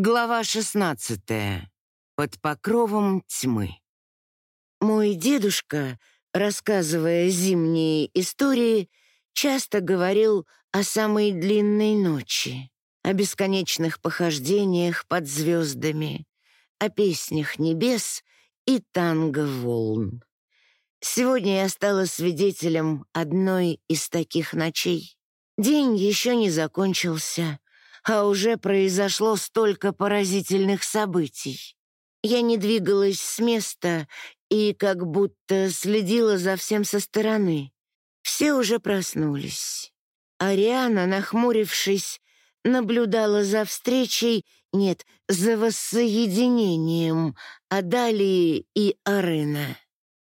Глава 16. Под покровом тьмы. Мой дедушка, рассказывая зимние истории, часто говорил о самой длинной ночи, о бесконечных похождениях под звездами, о песнях небес и танго волн. Сегодня я стала свидетелем одной из таких ночей. День еще не закончился — а уже произошло столько поразительных событий. Я не двигалась с места и как будто следила за всем со стороны. Все уже проснулись. Ариана, нахмурившись, наблюдала за встречей, нет, за воссоединением Адалии и Арена.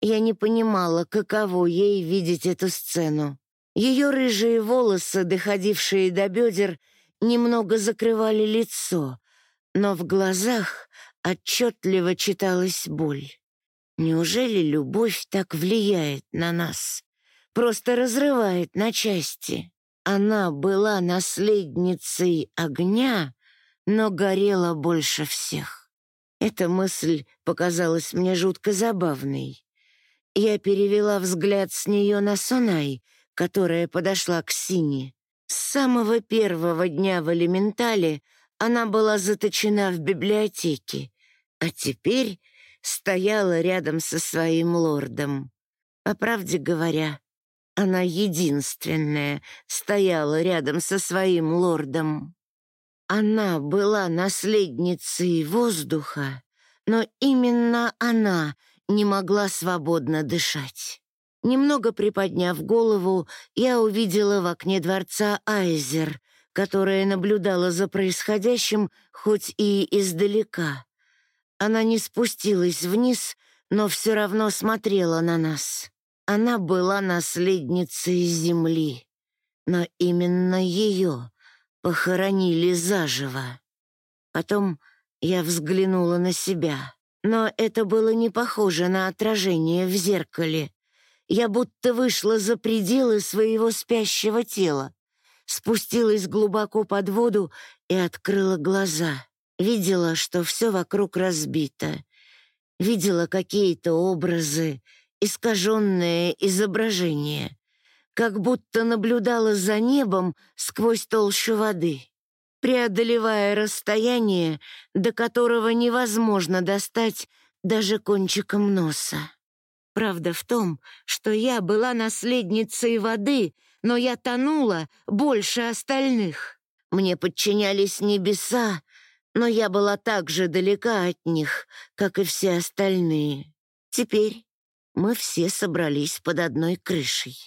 Я не понимала, каково ей видеть эту сцену. Ее рыжие волосы, доходившие до бедер, — немного закрывали лицо, но в глазах отчетливо читалась боль. Неужели любовь так влияет на нас? Просто разрывает на части. Она была наследницей огня, но горела больше всех. Эта мысль показалась мне жутко забавной. Я перевела взгляд с нее на Сунай, которая подошла к Сине. С самого первого дня в элементале она была заточена в библиотеке, а теперь стояла рядом со своим лордом. По правде говоря, она единственная стояла рядом со своим лордом. Она была наследницей воздуха, но именно она не могла свободно дышать. Немного приподняв голову, я увидела в окне дворца Айзер, которая наблюдала за происходящим хоть и издалека. Она не спустилась вниз, но все равно смотрела на нас. Она была наследницей земли, но именно ее похоронили заживо. Потом я взглянула на себя, но это было не похоже на отражение в зеркале. Я будто вышла за пределы своего спящего тела, спустилась глубоко под воду и открыла глаза. Видела, что все вокруг разбито. Видела какие-то образы, искаженные изображения, как будто наблюдала за небом сквозь толщу воды, преодолевая расстояние, до которого невозможно достать даже кончиком носа. Правда в том, что я была наследницей воды, но я тонула больше остальных. Мне подчинялись небеса, но я была так же далека от них, как и все остальные. Теперь мы все собрались под одной крышей.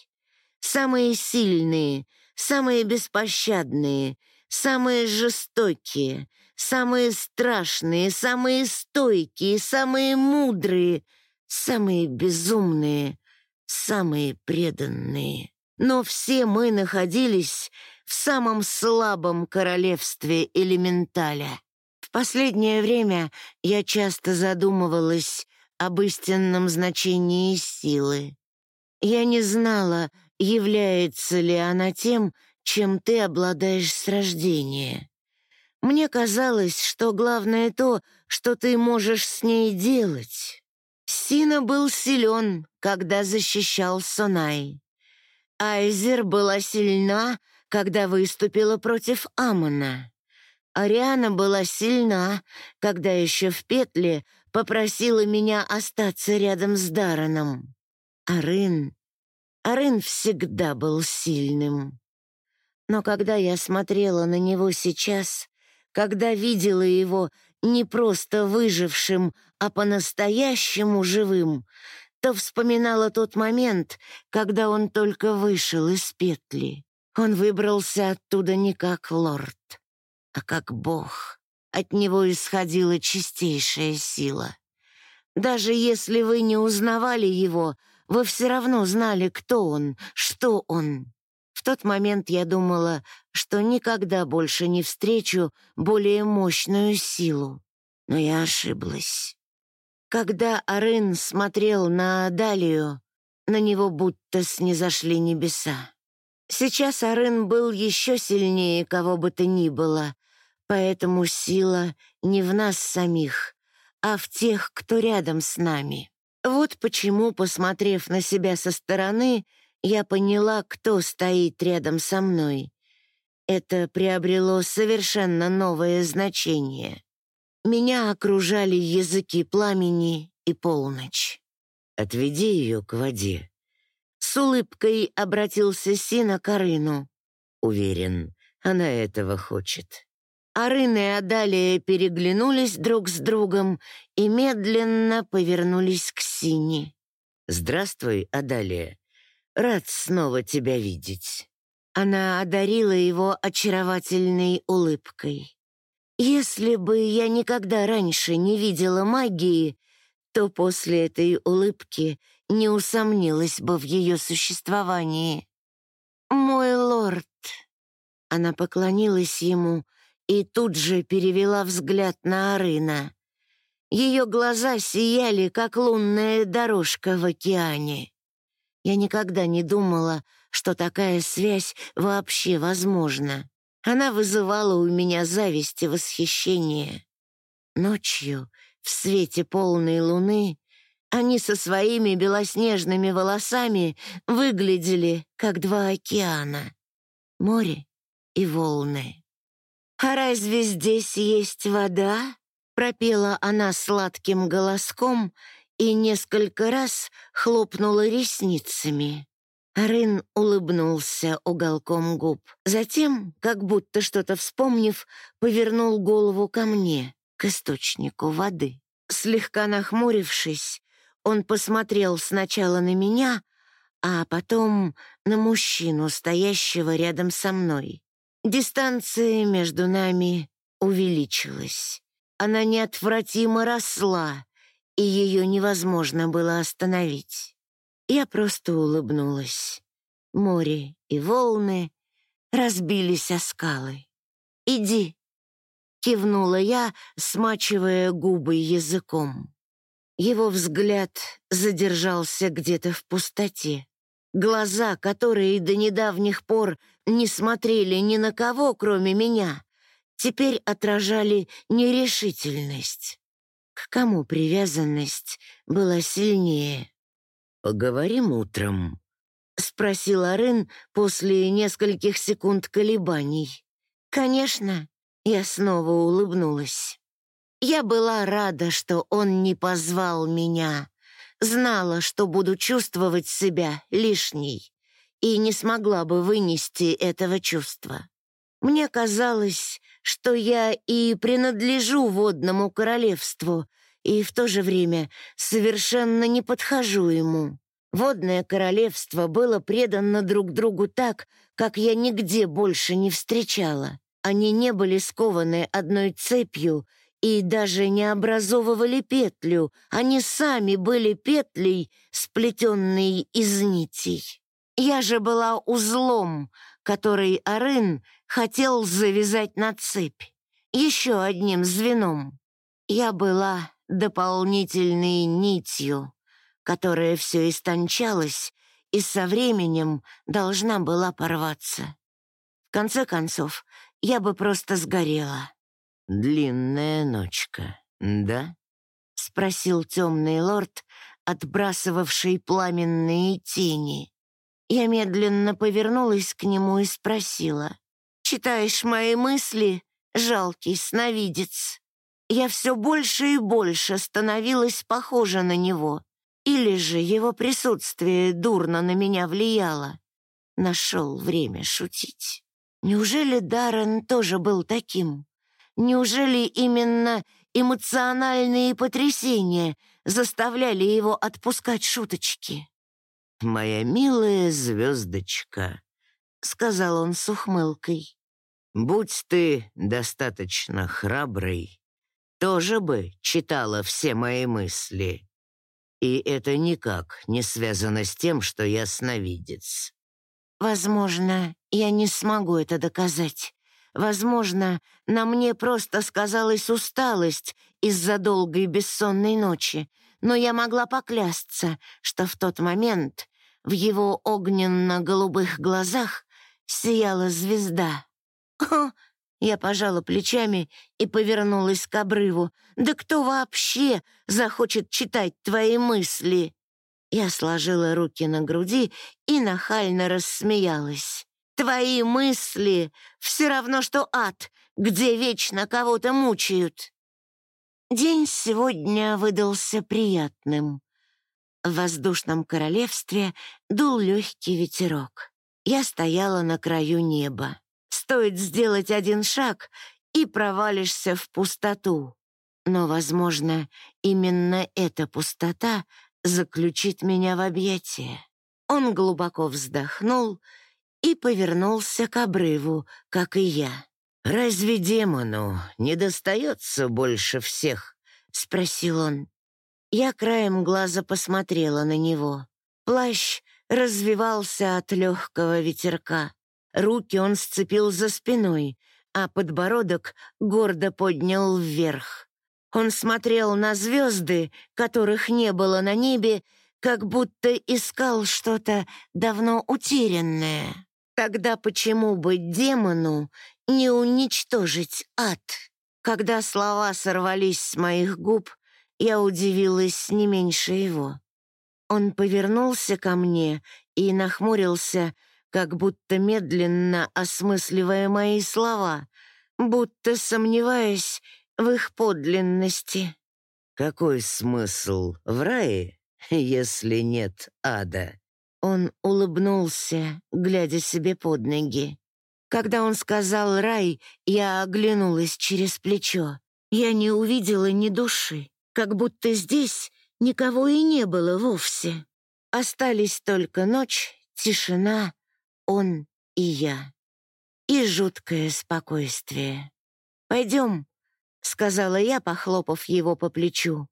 Самые сильные, самые беспощадные, самые жестокие, самые страшные, самые стойкие, самые мудрые — самые безумные, самые преданные. Но все мы находились в самом слабом королевстве элементаля. В последнее время я часто задумывалась об истинном значении силы. Я не знала, является ли она тем, чем ты обладаешь с рождения. Мне казалось, что главное то, что ты можешь с ней делать. Сина был силен, когда защищал Сонай. Айзер была сильна, когда выступила против Амона. Ариана была сильна, когда еще в петле попросила меня остаться рядом с Дараном. Арын... Арын всегда был сильным. Но когда я смотрела на него сейчас, когда видела его не просто выжившим, а по-настоящему живым, то вспоминала тот момент, когда он только вышел из петли. Он выбрался оттуда не как лорд, а как бог. От него исходила чистейшая сила. Даже если вы не узнавали его, вы все равно знали, кто он, что он. В тот момент я думала, что никогда больше не встречу более мощную силу. Но я ошиблась. Когда Арын смотрел на Адалию, на него будто снизошли небеса. Сейчас Арын был еще сильнее кого бы то ни было, Поэтому сила не в нас самих, а в тех, кто рядом с нами. Вот почему, посмотрев на себя со стороны, я поняла, кто стоит рядом со мной. Это приобрело совершенно новое значение. Меня окружали языки пламени и полночь. «Отведи ее к воде». С улыбкой обратился Сина к Арыну. Уверен, она этого хочет. Арын и Адалия переглянулись друг с другом и медленно повернулись к Сине. «Здравствуй, Адалия. Рад снова тебя видеть». Она одарила его очаровательной улыбкой. Если бы я никогда раньше не видела магии, то после этой улыбки не усомнилась бы в ее существовании. «Мой лорд!» Она поклонилась ему и тут же перевела взгляд на Арына. Ее глаза сияли, как лунная дорожка в океане. Я никогда не думала, что такая связь вообще возможна. Она вызывала у меня зависть и восхищение. Ночью, в свете полной луны, они со своими белоснежными волосами выглядели, как два океана — море и волны. «А разве здесь есть вода?» — пропела она сладким голоском и несколько раз хлопнула ресницами. Рын улыбнулся уголком губ. Затем, как будто что-то вспомнив, повернул голову ко мне, к источнику воды. Слегка нахмурившись, он посмотрел сначала на меня, а потом на мужчину, стоящего рядом со мной. Дистанция между нами увеличилась. Она неотвратимо росла, и ее невозможно было остановить. Я просто улыбнулась. Море и волны разбились о скалы. «Иди», — кивнула я, смачивая губы языком. Его взгляд задержался где-то в пустоте. Глаза, которые до недавних пор не смотрели ни на кого, кроме меня, теперь отражали нерешительность. К кому привязанность была сильнее? «Поговорим утром?» — спросил Арен после нескольких секунд колебаний. «Конечно», — я снова улыбнулась. Я была рада, что он не позвал меня. Знала, что буду чувствовать себя лишней и не смогла бы вынести этого чувства. Мне казалось, что я и принадлежу водному королевству, и в то же время совершенно не подхожу ему. Водное королевство было предано друг другу так, как я нигде больше не встречала. Они не были скованы одной цепью и даже не образовывали петлю. Они сами были петлей, сплетенной из нитей. Я же была узлом, который Арын хотел завязать на цепь. Еще одним звеном. Я была дополнительной нитью, которая все истончалась и со временем должна была порваться. В конце концов, я бы просто сгорела. «Длинная ночка, да?» — спросил темный лорд, отбрасывавший пламенные тени. Я медленно повернулась к нему и спросила. «Читаешь мои мысли, жалкий сновидец?» Я все больше и больше становилась похожа на него. Или же его присутствие дурно на меня влияло. Нашел время шутить. Неужели Даррен тоже был таким? Неужели именно эмоциональные потрясения заставляли его отпускать шуточки? «Моя милая звездочка», — сказал он с ухмылкой, — «будь ты достаточно храброй, тоже бы читала все мои мысли. И это никак не связано с тем, что я сновидец. Возможно, я не смогу это доказать. Возможно, на мне просто сказалась усталость из-за долгой бессонной ночи, но я могла поклясться, что в тот момент в его огненно-голубых глазах сияла звезда. «О, Я пожала плечами и повернулась к обрыву. «Да кто вообще захочет читать твои мысли?» Я сложила руки на груди и нахально рассмеялась. «Твои мысли все равно, что ад, где вечно кого-то мучают». День сегодня выдался приятным. В воздушном королевстве дул легкий ветерок. Я стояла на краю неба. Стоит сделать один шаг, и провалишься в пустоту. Но, возможно, именно эта пустота заключит меня в объятия. Он глубоко вздохнул и повернулся к обрыву, как и я. «Разве демону не достается больше всех?» — спросил он. Я краем глаза посмотрела на него. Плащ развивался от легкого ветерка. Руки он сцепил за спиной, а подбородок гордо поднял вверх. Он смотрел на звезды, которых не было на небе, как будто искал что-то давно утерянное. Тогда почему бы демону не уничтожить ад? Когда слова сорвались с моих губ, я удивилась не меньше его. Он повернулся ко мне и нахмурился, как будто медленно осмысливая мои слова, будто сомневаясь в их подлинности. «Какой смысл в рае, если нет ада?» Он улыбнулся, глядя себе под ноги. Когда он сказал «рай», я оглянулась через плечо. Я не увидела ни души, как будто здесь никого и не было вовсе. Остались только ночь, тишина он и я. И жуткое спокойствие. «Пойдем», — сказала я, похлопав его по плечу.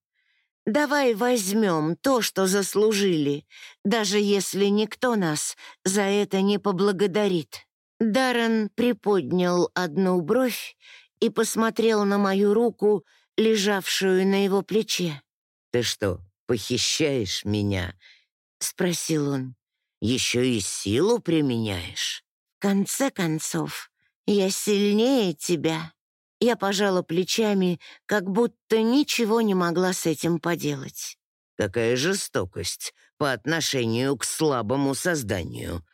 «Давай возьмем то, что заслужили, даже если никто нас за это не поблагодарит». Даррен приподнял одну бровь и посмотрел на мою руку, лежавшую на его плече. «Ты что, похищаешь меня?» — спросил он еще и силу применяешь. В конце концов, я сильнее тебя. Я пожала плечами, как будто ничего не могла с этим поделать. Какая жестокость по отношению к слабому созданию.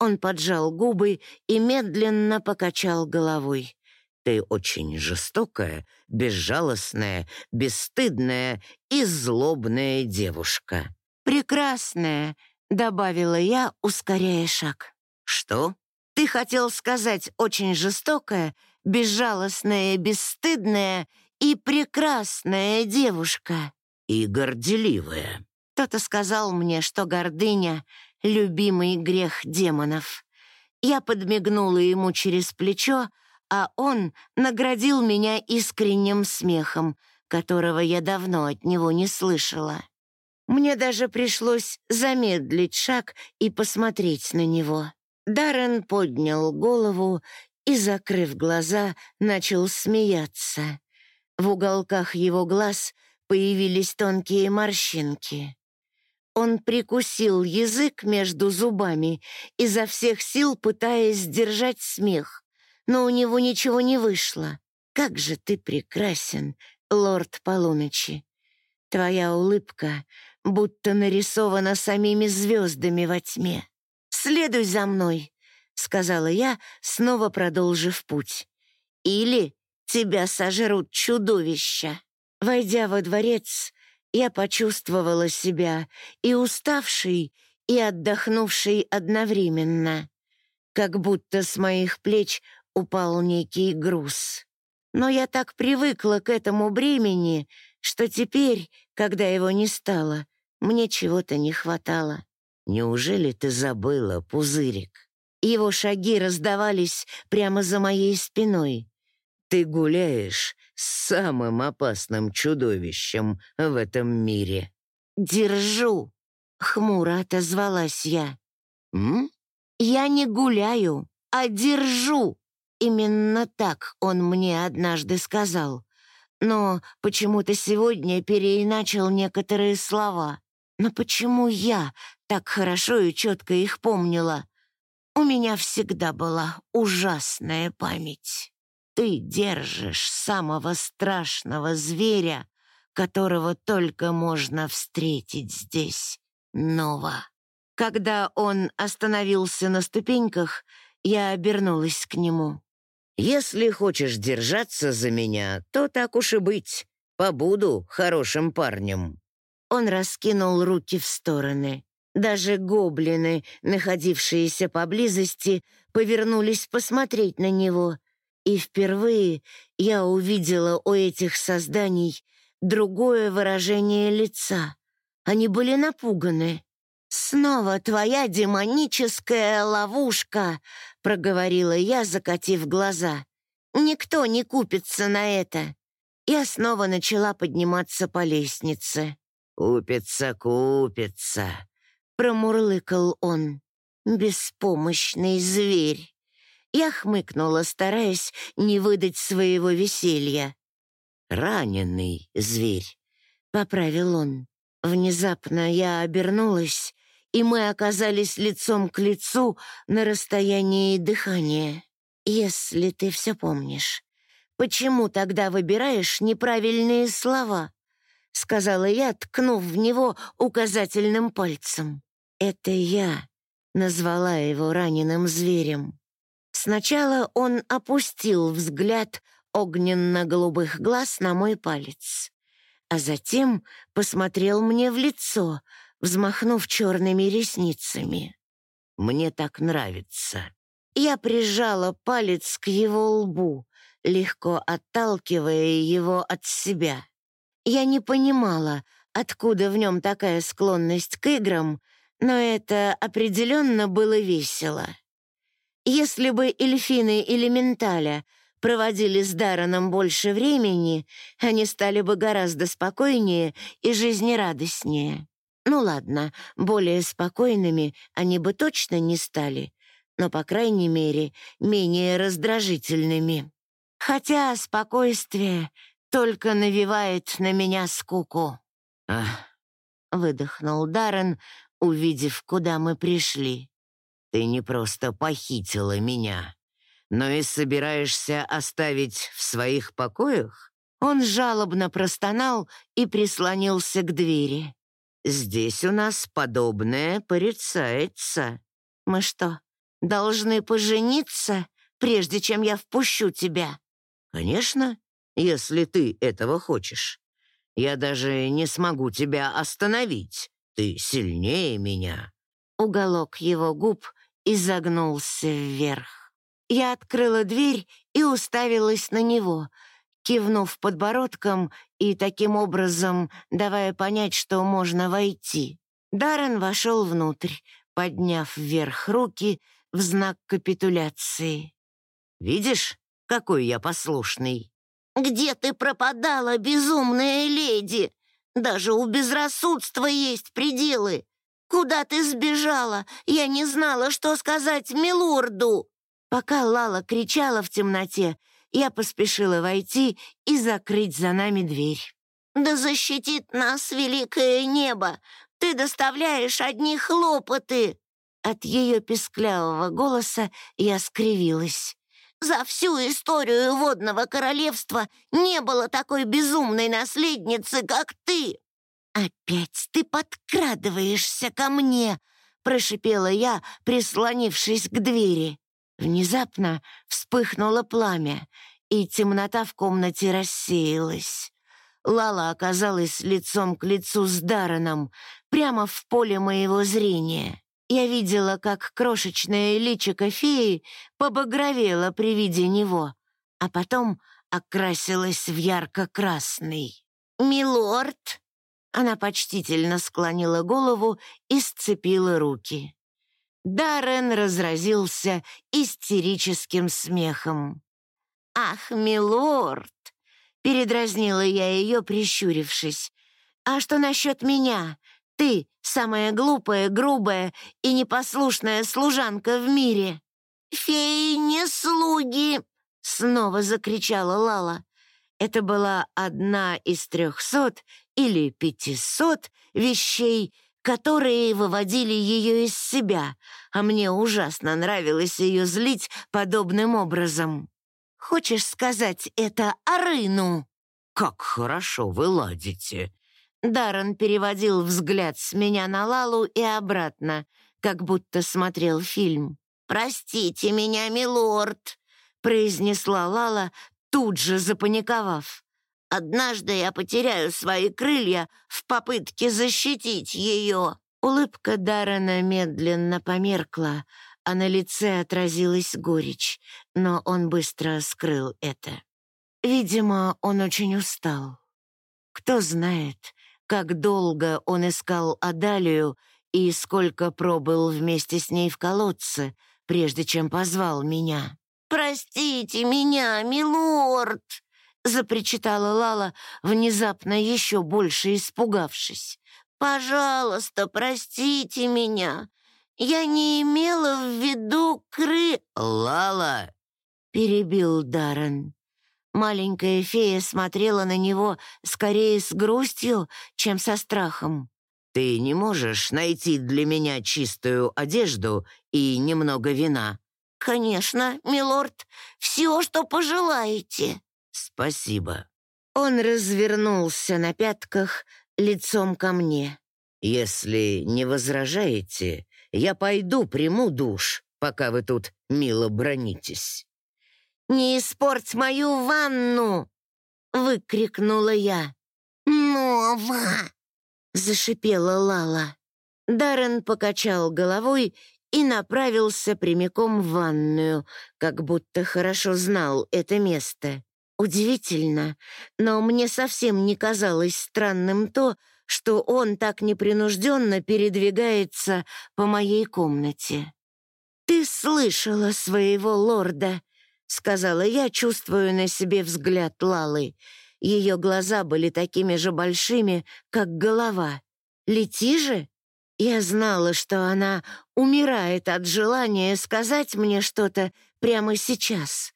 Он поджал губы и медленно покачал головой. Ты очень жестокая, безжалостная, бесстыдная и злобная девушка. Прекрасная, — добавила я, ускоряя шаг. «Что? Ты хотел сказать очень жестокая, безжалостная, бесстыдная и прекрасная девушка?» «И горделивая». Кто-то сказал мне, что гордыня — любимый грех демонов. Я подмигнула ему через плечо, а он наградил меня искренним смехом, которого я давно от него не слышала. Мне даже пришлось замедлить шаг и посмотреть на него. Даррен поднял голову и, закрыв глаза, начал смеяться. В уголках его глаз появились тонкие морщинки. Он прикусил язык между зубами, изо всех сил пытаясь сдержать смех, но у него ничего не вышло. «Как же ты прекрасен, лорд полуночи! Твоя улыбка будто нарисована самими звездами во тьме. «Следуй за мной», — сказала я, снова продолжив путь. «Или тебя сожрут чудовища». Войдя во дворец, я почувствовала себя и уставшей, и отдохнувшей одновременно, как будто с моих плеч упал некий груз. Но я так привыкла к этому бремени, что теперь, когда его не стало, мне чего-то не хватало. Неужели ты забыла, пузырик? Его шаги раздавались прямо за моей спиной. Ты гуляешь с самым опасным чудовищем в этом мире. «Держу!» — хмуро отозвалась я. «М? Я не гуляю, а держу!» Именно так он мне однажды сказал. Но почему-то сегодня переиначил некоторые слова. Но почему я так хорошо и четко их помнила? У меня всегда была ужасная память. ты держишь самого страшного зверя, которого только можно встретить здесь, Нова. Когда он остановился на ступеньках, я обернулась к нему. «Если хочешь держаться за меня, то так уж и быть. Побуду хорошим парнем». Он раскинул руки в стороны. Даже гоблины, находившиеся поблизости, повернулись посмотреть на него. И впервые я увидела у этих созданий другое выражение лица. Они были напуганы. «Снова твоя демоническая ловушка», — проговорила я, закатив глаза. «Никто не купится на это». Я снова начала подниматься по лестнице. «Купится, купится», — промурлыкал он. «Беспомощный зверь». Я хмыкнула, стараясь не выдать своего веселья. «Раненый зверь», — поправил он. Внезапно я обернулась, и мы оказались лицом к лицу на расстоянии дыхания. Если ты все помнишь, почему тогда выбираешь неправильные слова? Сказала я, ткнув в него указательным пальцем. Это я назвала его раненым зверем. Сначала он опустил взгляд огненно-голубых глаз на мой палец а затем посмотрел мне в лицо, взмахнув черными ресницами. «Мне так нравится». Я прижала палец к его лбу, легко отталкивая его от себя. Я не понимала, откуда в нем такая склонность к играм, но это определенно было весело. Если бы эльфины элементаля проводили с Дараном больше времени, они стали бы гораздо спокойнее и жизнерадостнее. Ну ладно, более спокойными они бы точно не стали, но, по крайней мере, менее раздражительными. Хотя спокойствие только навевает на меня скуку. «Ах!» — выдохнул Даррен, увидев, куда мы пришли. «Ты не просто похитила меня но и собираешься оставить в своих покоях?» Он жалобно простонал и прислонился к двери. «Здесь у нас подобное порицается. Мы что, должны пожениться, прежде чем я впущу тебя?» «Конечно, если ты этого хочешь. Я даже не смогу тебя остановить. Ты сильнее меня». Уголок его губ изогнулся вверх. Я открыла дверь и уставилась на него, кивнув подбородком и таким образом давая понять, что можно войти. Даррен вошел внутрь, подняв вверх руки в знак капитуляции. «Видишь, какой я послушный?» «Где ты пропадала, безумная леди? Даже у безрассудства есть пределы. Куда ты сбежала? Я не знала, что сказать милорду!» Пока Лала кричала в темноте, я поспешила войти и закрыть за нами дверь. «Да защитит нас великое небо! Ты доставляешь одни хлопоты!» От ее песклявого голоса я скривилась. «За всю историю водного королевства не было такой безумной наследницы, как ты!» «Опять ты подкрадываешься ко мне!» прошипела я, прислонившись к двери. Внезапно вспыхнуло пламя, и темнота в комнате рассеялась. Лала оказалась лицом к лицу с Дараном, прямо в поле моего зрения. Я видела, как крошечное личико феи побагровело при виде него, а потом окрасилось в ярко-красный. «Милорд!» Она почтительно склонила голову и сцепила руки. Даррен разразился истерическим смехом. «Ах, милорд!» — передразнила я ее, прищурившись. «А что насчет меня? Ты — самая глупая, грубая и непослушная служанка в мире!» «Феи не слуги!» — снова закричала Лала. Это была одна из трехсот или пятисот вещей, которые выводили ее из себя, а мне ужасно нравилось ее злить подобным образом. Хочешь сказать это Арыну?» «Как хорошо вы ладите!» Даррен переводил взгляд с меня на Лалу и обратно, как будто смотрел фильм. «Простите меня, милорд», — произнесла Лала, тут же запаниковав. «Однажды я потеряю свои крылья в попытке защитить ее». Улыбка Даррена медленно померкла, а на лице отразилась горечь, но он быстро скрыл это. Видимо, он очень устал. Кто знает, как долго он искал Адалию и сколько пробыл вместе с ней в колодце, прежде чем позвал меня. «Простите меня, милорд!» — запричитала Лала, внезапно еще больше испугавшись. «Пожалуйста, простите меня. Я не имела в виду кры...» «Лала!» — перебил Даррен. Маленькая фея смотрела на него скорее с грустью, чем со страхом. «Ты не можешь найти для меня чистую одежду и немного вина?» «Конечно, милорд, все, что пожелаете». «Спасибо». Он развернулся на пятках лицом ко мне. «Если не возражаете, я пойду приму душ, пока вы тут мило бронитесь». «Не испорть мою ванну!» — выкрикнула я. «Нова!» — зашипела Лала. Даррен покачал головой и направился прямиком в ванную, как будто хорошо знал это место. Удивительно, но мне совсем не казалось странным то, что он так непринужденно передвигается по моей комнате. «Ты слышала своего лорда», — сказала я, чувствуя на себе взгляд Лалы — ее глаза были такими же большими, как голова. «Лети же!» Я знала, что она умирает от желания сказать мне что-то прямо сейчас,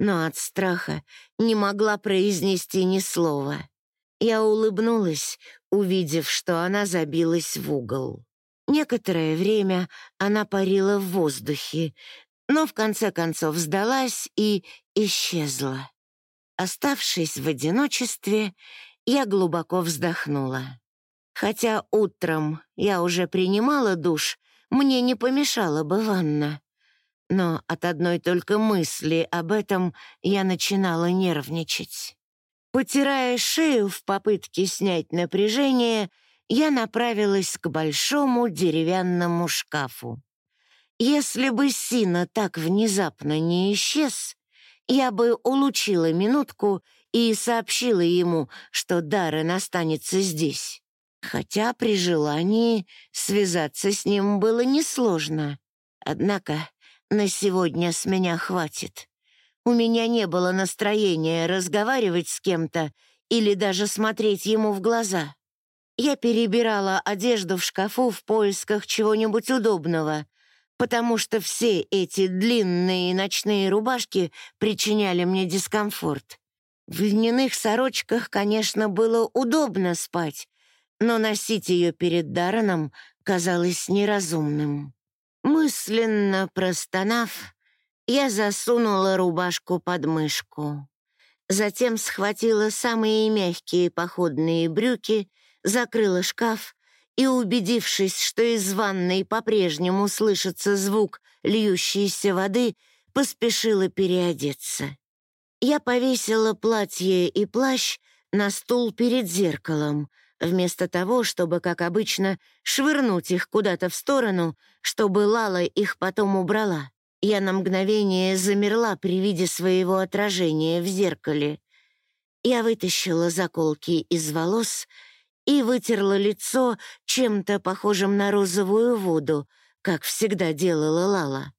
но от страха не могла произнести ни слова. Я улыбнулась, увидев, что она забилась в угол. Некоторое время она парила в воздухе, но в конце концов сдалась и исчезла. Оставшись в одиночестве, я глубоко вздохнула. Хотя утром я уже принимала душ, мне не помешала бы ванна. Но от одной только мысли об этом я начинала нервничать. Потирая шею в попытке снять напряжение, я направилась к большому деревянному шкафу. Если бы Сина так внезапно не исчез, я бы улучила минутку и сообщила ему, что Даррен останется здесь. Хотя при желании связаться с ним было несложно. Однако на сегодня с меня хватит. У меня не было настроения разговаривать с кем-то или даже смотреть ему в глаза. Я перебирала одежду в шкафу в поисках чего-нибудь удобного, потому что все эти длинные ночные рубашки причиняли мне дискомфорт. В льняных сорочках, конечно, было удобно спать, но носить ее перед Дараном казалось неразумным. Мысленно простонав, я засунула рубашку под мышку. Затем схватила самые мягкие походные брюки, закрыла шкаф и, убедившись, что из ванной по-прежнему слышится звук льющейся воды, поспешила переодеться. Я повесила платье и плащ на стул перед зеркалом, вместо того, чтобы, как обычно, швырнуть их куда-то в сторону, чтобы Лала их потом убрала. Я на мгновение замерла при виде своего отражения в зеркале. Я вытащила заколки из волос — и вытерла лицо чем-то похожим на розовую воду, как всегда делала Лала.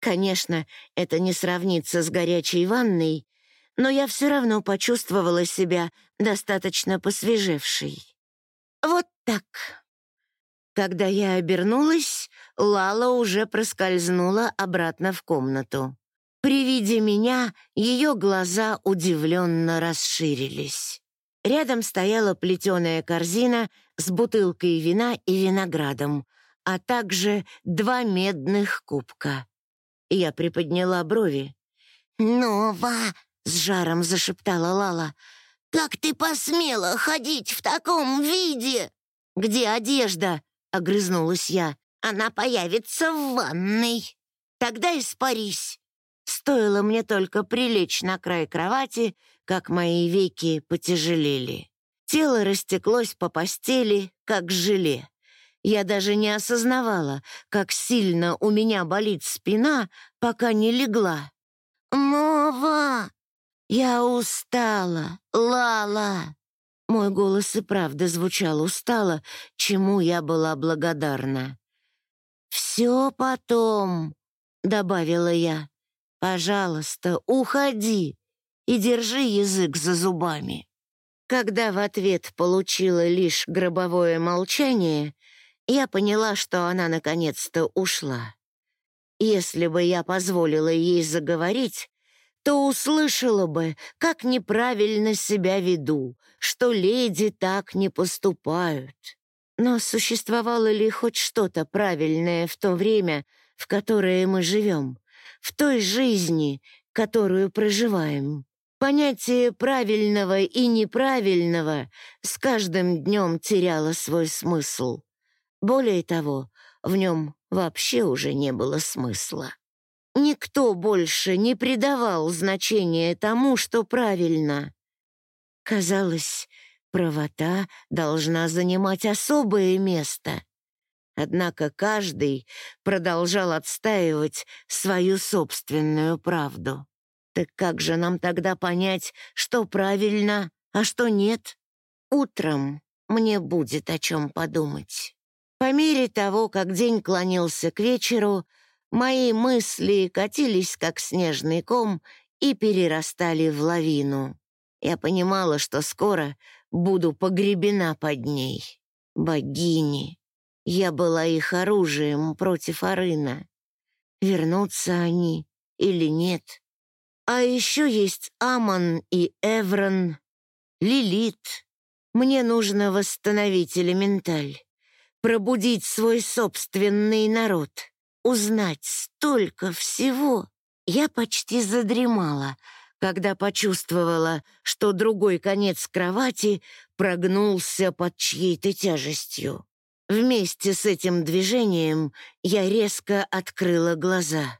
Конечно, это не сравнится с горячей ванной, но я все равно почувствовала себя достаточно посвежевшей. Вот так. Когда я обернулась, Лала уже проскользнула обратно в комнату. При виде меня ее глаза удивленно расширились. Рядом стояла плетеная корзина с бутылкой вина и виноградом, а также два медных кубка. Я приподняла брови. «Нова!» — с жаром зашептала Лала. «Как ты посмела ходить в таком виде?» «Где одежда?» — огрызнулась я. «Она появится в ванной. Тогда испарись». Стоило мне только прилечь на край кровати, как мои веки потяжелели. Тело растеклось по постели, как желе. Я даже не осознавала, как сильно у меня болит спина, пока не легла. «Нова! Я устала, Лала!» Мой голос и правда звучал устало, чему я была благодарна. «Все потом», — добавила я. «Пожалуйста, уходи и держи язык за зубами». Когда в ответ получила лишь гробовое молчание, я поняла, что она наконец-то ушла. Если бы я позволила ей заговорить, то услышала бы, как неправильно себя веду, что леди так не поступают. Но существовало ли хоть что-то правильное в то время, в которое мы живем, в той жизни, которую проживаем? Понятие правильного и неправильного с каждым днем теряло свой смысл. Более того, в нем вообще уже не было смысла. Никто больше не придавал значения тому, что правильно. Казалось, правота должна занимать особое место. Однако каждый продолжал отстаивать свою собственную правду. Так как же нам тогда понять, что правильно, а что нет? Утром мне будет о чем подумать. По мере того, как день клонился к вечеру, Мои мысли катились, как снежный ком, и перерастали в лавину. Я понимала, что скоро буду погребена под ней. Богини. Я была их оружием против Арына. Вернутся они или нет? А еще есть Амон и Эврон, Лилит. Мне нужно восстановить элементаль, пробудить свой собственный народ — узнать столько всего. Я почти задремала, когда почувствовала, что другой конец кровати прогнулся под чьей-то тяжестью. Вместе с этим движением я резко открыла глаза.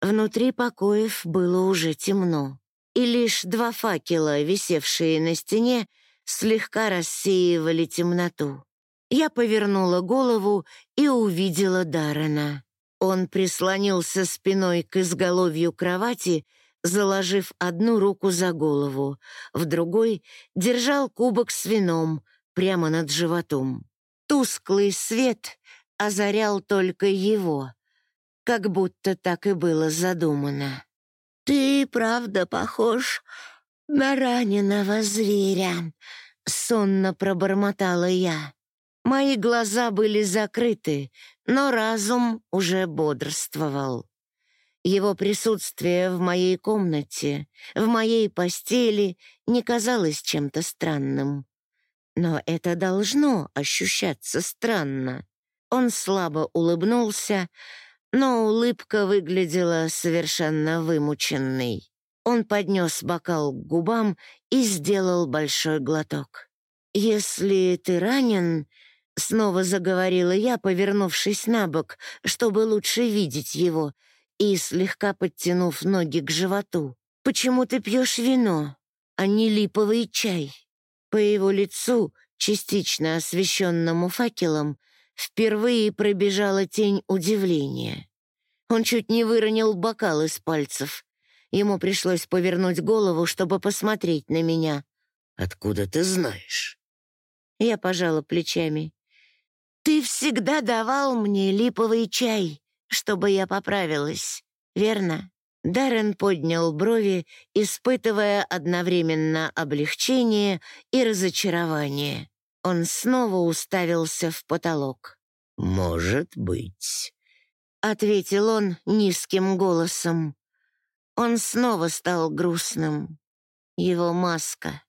Внутри покоев было уже темно, и лишь два факела, висевшие на стене, слегка рассеивали темноту. Я повернула голову и увидела Даррена. Он прислонился спиной к изголовью кровати, заложив одну руку за голову, в другой держал кубок с вином прямо над животом. Тусклый свет озарял только его, как будто так и было задумано. «Ты правда похож на раненого зверя», — сонно пробормотала я. Мои глаза были закрыты, но разум уже бодрствовал. Его присутствие в моей комнате, в моей постели не казалось чем-то странным. Но это должно ощущаться странно. Он слабо улыбнулся, но улыбка выглядела совершенно вымученной. Он поднес бокал к губам и сделал большой глоток. «Если ты ранен, Снова заговорила я, повернувшись на бок, чтобы лучше видеть его, и слегка подтянув ноги к животу. «Почему ты пьешь вино, а не липовый чай?» По его лицу, частично освещенному факелом, впервые пробежала тень удивления. Он чуть не выронил бокал из пальцев. Ему пришлось повернуть голову, чтобы посмотреть на меня. «Откуда ты знаешь?» Я пожала плечами. «Ты всегда давал мне липовый чай, чтобы я поправилась, верно?» Даррен поднял брови, испытывая одновременно облегчение и разочарование. Он снова уставился в потолок. «Может быть», — ответил он низким голосом. Он снова стал грустным. Его маска.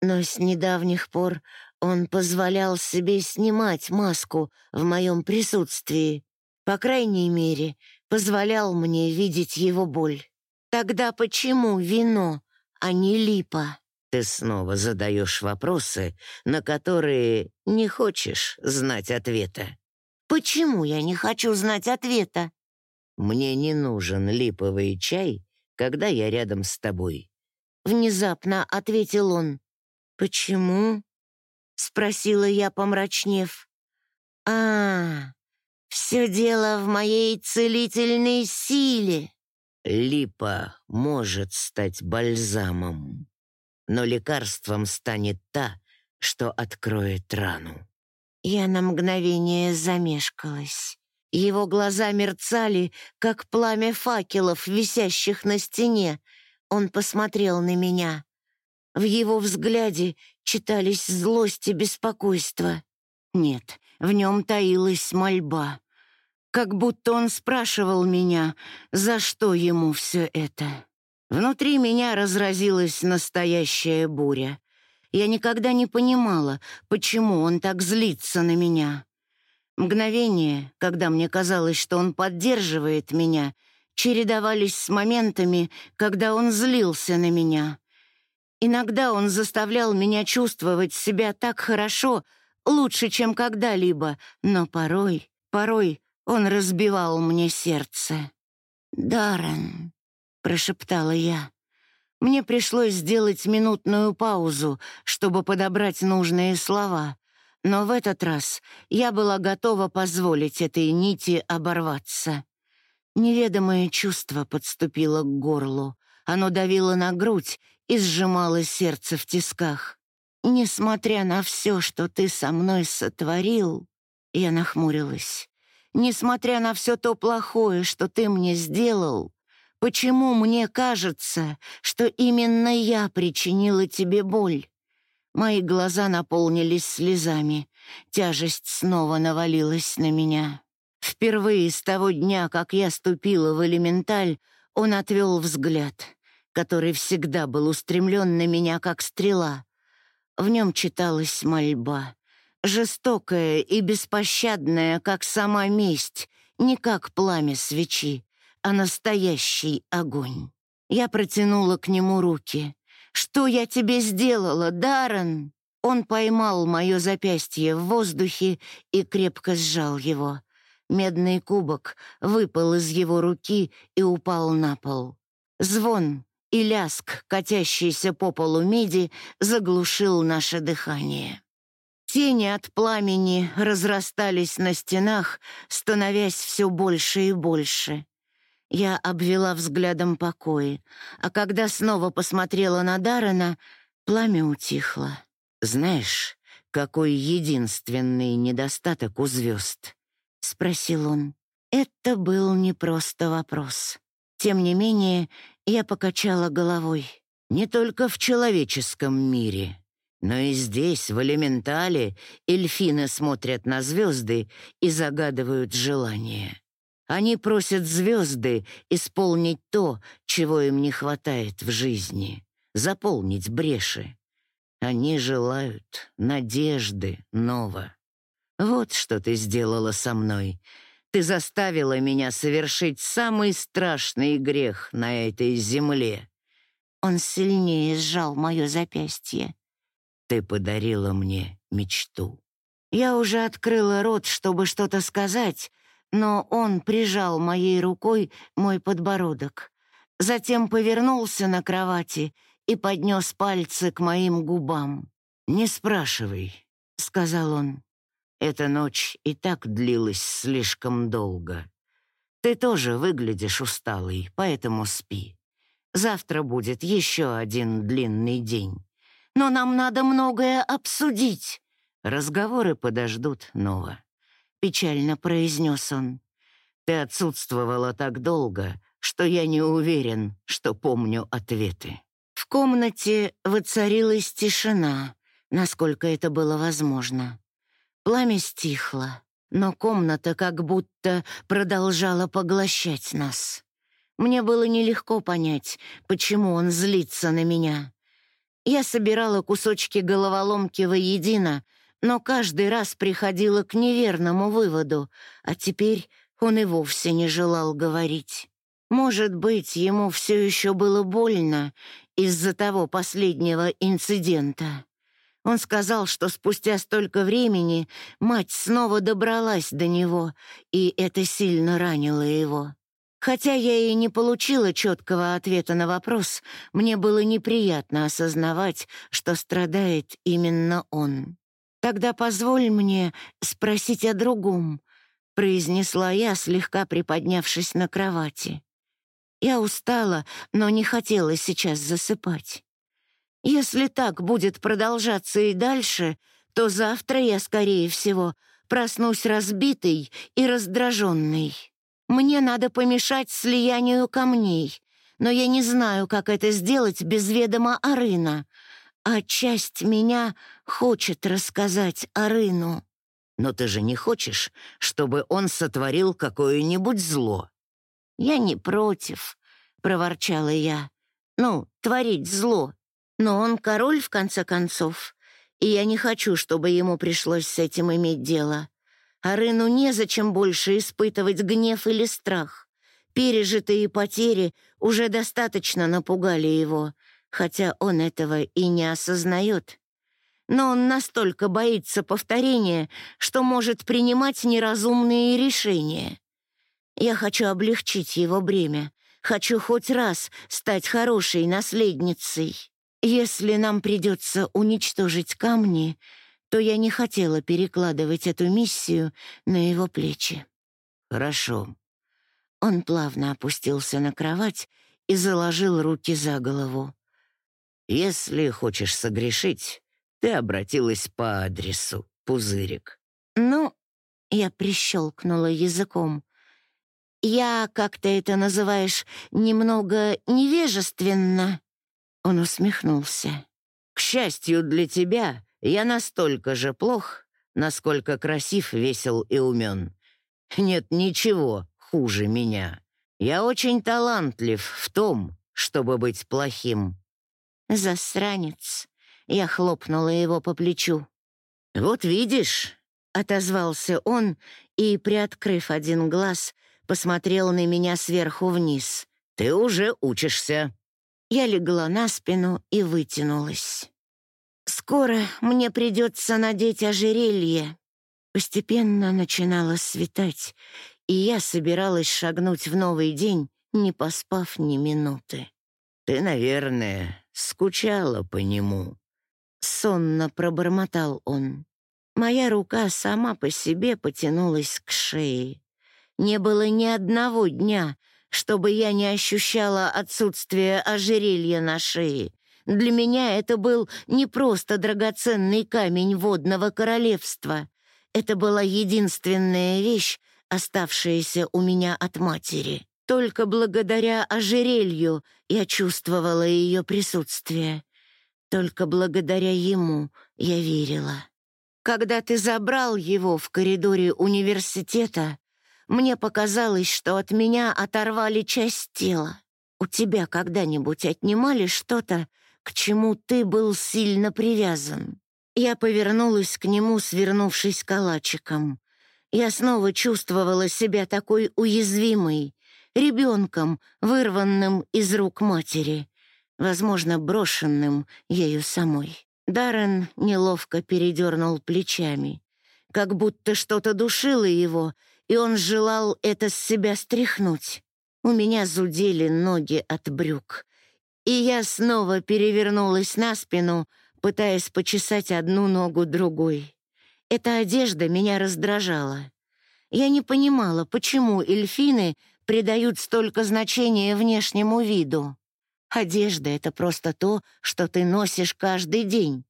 Но с недавних пор он позволял себе снимать маску в моем присутствии. По крайней мере, позволял мне видеть его боль. Тогда почему вино, а не липа? Ты снова задаешь вопросы, на которые не хочешь знать ответа. Почему я не хочу знать ответа? Мне не нужен липовый чай, когда я рядом с тобой. Внезапно ответил он. Почему? Спросила я, помрачнев. А, все дело в моей целительной силе. Липа может стать бальзамом но лекарством станет та, что откроет рану. Я на мгновение замешкалась. Его глаза мерцали, как пламя факелов, висящих на стене. Он посмотрел на меня. В его взгляде читались злость и беспокойство. Нет, в нем таилась мольба. Как будто он спрашивал меня, за что ему все это. Внутри меня разразилась настоящая буря. Я никогда не понимала, почему он так злится на меня. Мгновения, когда мне казалось, что он поддерживает меня, чередовались с моментами, когда он злился на меня. Иногда он заставлял меня чувствовать себя так хорошо, лучше, чем когда-либо, но порой, порой он разбивал мне сердце. «Даррен», прошептала я. Мне пришлось сделать минутную паузу, чтобы подобрать нужные слова, но в этот раз я была готова позволить этой нити оборваться. Неведомое чувство подступило к горлу. Оно давило на грудь и сжимало сердце в тисках. «Несмотря на все, что ты со мной сотворил...» Я нахмурилась. «Несмотря на все то плохое, что ты мне сделал, Почему мне кажется, что именно я причинила тебе боль? Мои глаза наполнились слезами. Тяжесть снова навалилась на меня. Впервые с того дня, как я ступила в элементаль, он отвел взгляд, который всегда был устремлен на меня, как стрела. В нем читалась мольба, жестокая и беспощадная, как сама месть, не как пламя свечи, а настоящий огонь. Я протянула к нему руки. «Что я тебе сделала, Даррен?» Он поймал мое запястье в воздухе и крепко сжал его. Медный кубок выпал из его руки и упал на пол. Звон и ляск, катящийся по полу меди, заглушил наше дыхание. Тени от пламени разрастались на стенах, становясь все больше и больше. Я обвела взглядом покои, а когда снова посмотрела на Даррена, пламя утихло. «Знаешь, какой единственный недостаток у звезд?» — спросил он. Это был не просто вопрос. Тем не менее, я покачала головой. Не только в человеческом мире, но и здесь, в элементале, эльфины смотрят на звезды и загадывают желания. Они просят звезды исполнить то, чего им не хватает в жизни, заполнить бреши. Они желают надежды, Нова. Вот что ты сделала со мной. Ты заставила меня совершить самый страшный грех на этой земле. Он сильнее сжал мое запястье. Ты подарила мне мечту. Я уже открыла рот, чтобы что-то сказать, но он прижал моей рукой мой подбородок, затем повернулся на кровати и поднес пальцы к моим губам. «Не спрашивай», — сказал он. «Эта ночь и так длилась слишком долго. Ты тоже выглядишь усталый, поэтому спи. Завтра будет еще один длинный день. Но нам надо многое обсудить. Разговоры подождут, Нова печально произнес он. «Ты отсутствовала так долго, что я не уверен, что помню ответы». В комнате воцарилась тишина, насколько это было возможно. Пламя стихло, но комната как будто продолжала поглощать нас. Мне было нелегко понять, почему он злится на меня. Я собирала кусочки головоломки воедино, но каждый раз приходила к неверному выводу, а теперь он и вовсе не желал говорить. Может быть, ему все еще было больно из-за того последнего инцидента. Он сказал, что спустя столько времени мать снова добралась до него, и это сильно ранило его. Хотя я и не получила четкого ответа на вопрос, мне было неприятно осознавать, что страдает именно он. «Тогда позволь мне спросить о другом», — произнесла я, слегка приподнявшись на кровати. Я устала, но не хотела сейчас засыпать. Если так будет продолжаться и дальше, то завтра я, скорее всего, проснусь разбитой и раздраженной. Мне надо помешать слиянию камней, но я не знаю, как это сделать без ведома Арына, а часть меня хочет рассказать Арыну. Но ты же не хочешь, чтобы он сотворил какое-нибудь зло? «Я не против», — проворчала я. «Ну, творить зло. Но он король, в конце концов, и я не хочу, чтобы ему пришлось с этим иметь дело. А Рыну незачем больше испытывать гнев или страх. Пережитые потери уже достаточно напугали его, хотя он этого и не осознает. Но он настолько боится повторения, что может принимать неразумные решения. Я хочу облегчить его бремя. Хочу хоть раз стать хорошей наследницей. Если нам придется уничтожить камни, то я не хотела перекладывать эту миссию на его плечи. Хорошо. Он плавно опустился на кровать и заложил руки за голову. Если хочешь согрешить, ты обратилась по адресу, пузырик. Ну, я прищелкнула языком. «Я, как ты это называешь, немного невежественно». Он усмехнулся. «К счастью для тебя, я настолько же плох, насколько красив, весел и умен. Нет ничего хуже меня. Я очень талантлив в том, чтобы быть плохим». «Засранец!» — я хлопнула его по плечу. «Вот видишь!» — отозвался он и, приоткрыв один глаз, посмотрел на меня сверху вниз. «Ты уже учишься». Я легла на спину и вытянулась. «Скоро мне придется надеть ожерелье». Постепенно начинало светать, и я собиралась шагнуть в новый день, не поспав ни минуты. «Ты, наверное, скучала по нему», — сонно пробормотал он. Моя рука сама по себе потянулась к шее. Не было ни одного дня, чтобы я не ощущала отсутствие ожерелья на шее. Для меня это был не просто драгоценный камень водного королевства. Это была единственная вещь, оставшаяся у меня от матери. Только благодаря ожерелью я чувствовала ее присутствие. Только благодаря ему я верила. Когда ты забрал его в коридоре университета, мне показалось, что от меня оторвали часть тела. У тебя когда-нибудь отнимали что-то, к чему ты был сильно привязан? Я повернулась к нему, свернувшись калачиком. Я снова чувствовала себя такой уязвимой, ребенком, вырванным из рук матери, возможно, брошенным ею самой. Даррен неловко передернул плечами, как будто что-то душило его — и он желал это с себя стряхнуть. У меня зудели ноги от брюк, и я снова перевернулась на спину, пытаясь почесать одну ногу другой. Эта одежда меня раздражала. Я не понимала, почему эльфины придают столько значения внешнему виду. Одежда — это просто то, что ты носишь каждый день.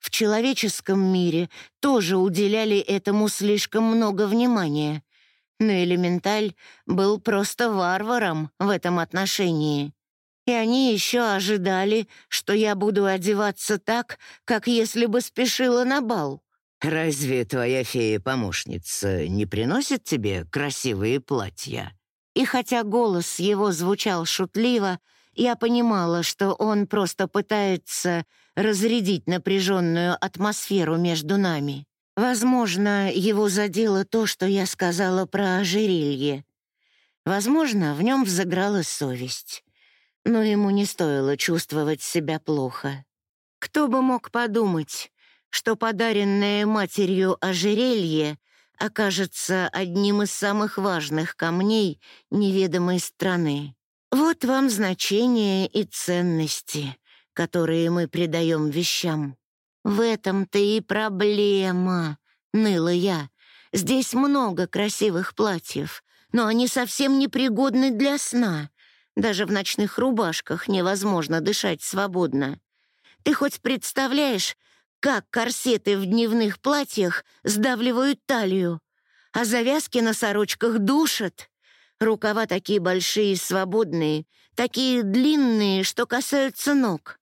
В человеческом мире тоже уделяли этому слишком много внимания, но элементаль был просто варваром в этом отношении. И они еще ожидали, что я буду одеваться так, как если бы спешила на бал. «Разве твоя фея-помощница не приносит тебе красивые платья?» И хотя голос его звучал шутливо, я понимала, что он просто пытается разрядить напряженную атмосферу между нами. Возможно, его задело то, что я сказала про ожерелье. Возможно, в нем взыграла совесть. Но ему не стоило чувствовать себя плохо. Кто бы мог подумать, что подаренное матерью ожерелье окажется одним из самых важных камней неведомой страны. Вот вам значение и ценности, которые мы придаем вещам. В этом-то и проблема, ныла я. Здесь много красивых платьев, но они совсем непригодны для сна. Даже в ночных рубашках невозможно дышать свободно. Ты хоть представляешь, как корсеты в дневных платьях сдавливают талию, а завязки на сорочках душат? Рукава такие большие свободные, такие длинные, что касаются ног.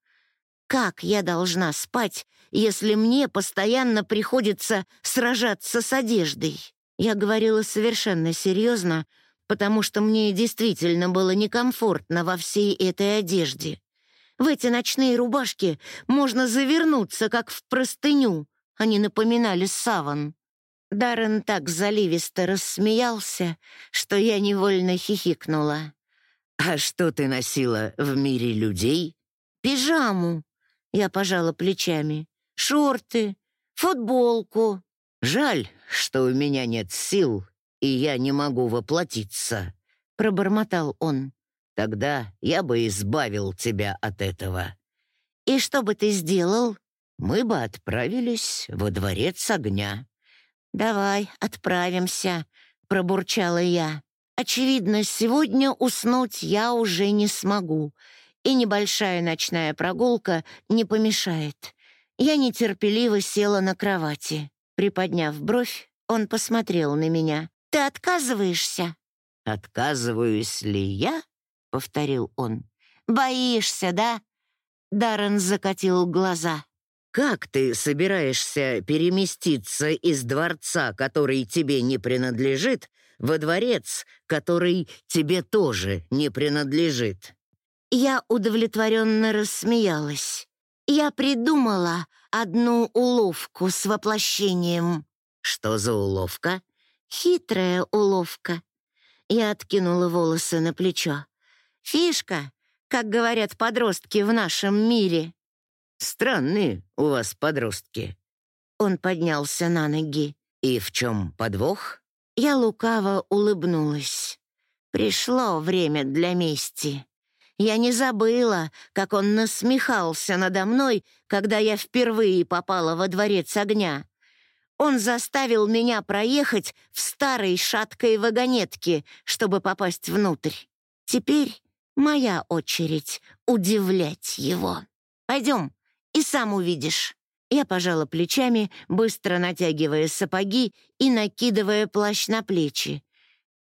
Как я должна спать, если мне постоянно приходится сражаться с одеждой? Я говорила совершенно серьезно, потому что мне действительно было некомфортно во всей этой одежде. В эти ночные рубашки можно завернуться, как в простыню. Они напоминали саван. Даррен так заливисто рассмеялся, что я невольно хихикнула. «А что ты носила в мире людей?» «Пижаму», — я пожала плечами. «Шорты, футболку». «Жаль, что у меня нет сил, и я не могу воплотиться», — пробормотал он. Тогда я бы избавил тебя от этого. И что бы ты сделал? Мы бы отправились во дворец огня. Давай, отправимся, пробурчала я. Очевидно, сегодня уснуть я уже не смогу, и небольшая ночная прогулка не помешает. Я нетерпеливо села на кровати. Приподняв бровь, он посмотрел на меня. «Ты отказываешься?» «Отказываюсь ли я?» — повторил он. «Боишься, да?» Даррен закатил глаза. «Как ты собираешься переместиться из дворца, который тебе не принадлежит, во дворец, который тебе тоже не принадлежит?» Я удовлетворенно рассмеялась. Я придумала одну уловку с воплощением. «Что за уловка?» «Хитрая уловка». Я откинула волосы на плечо. Фишка, как говорят подростки в нашем мире. Странные у вас подростки. Он поднялся на ноги. И в чем подвох? Я лукаво улыбнулась. Пришло время для мести. Я не забыла, как он насмехался надо мной, когда я впервые попала во дворец огня. Он заставил меня проехать в старой шаткой вагонетке, чтобы попасть внутрь. Теперь Моя очередь удивлять его. Пойдем, и сам увидишь. Я пожала плечами, быстро натягивая сапоги и накидывая плащ на плечи.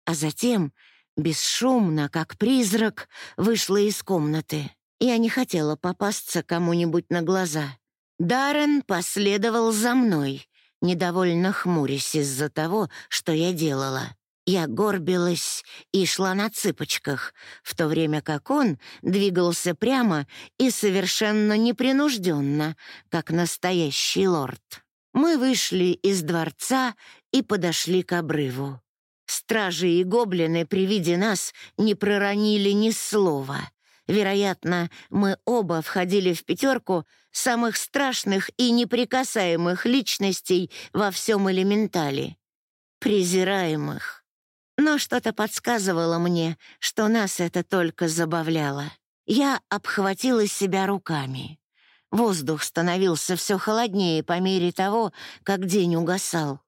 А затем, бесшумно, как призрак, вышла из комнаты. Я не хотела попасться кому-нибудь на глаза. Даррен последовал за мной, недовольно хмурясь из-за того, что я делала. Я горбилась и шла на цыпочках, в то время как он двигался прямо и совершенно непринужденно, как настоящий лорд. Мы вышли из дворца и подошли к обрыву. Стражи и гоблины при виде нас не проронили ни слова. Вероятно, мы оба входили в пятерку самых страшных и неприкасаемых личностей во всем элементале. Презираемых. Но что-то подсказывало мне, что нас это только забавляло. Я обхватила себя руками. Воздух становился все холоднее по мере того, как день угасал.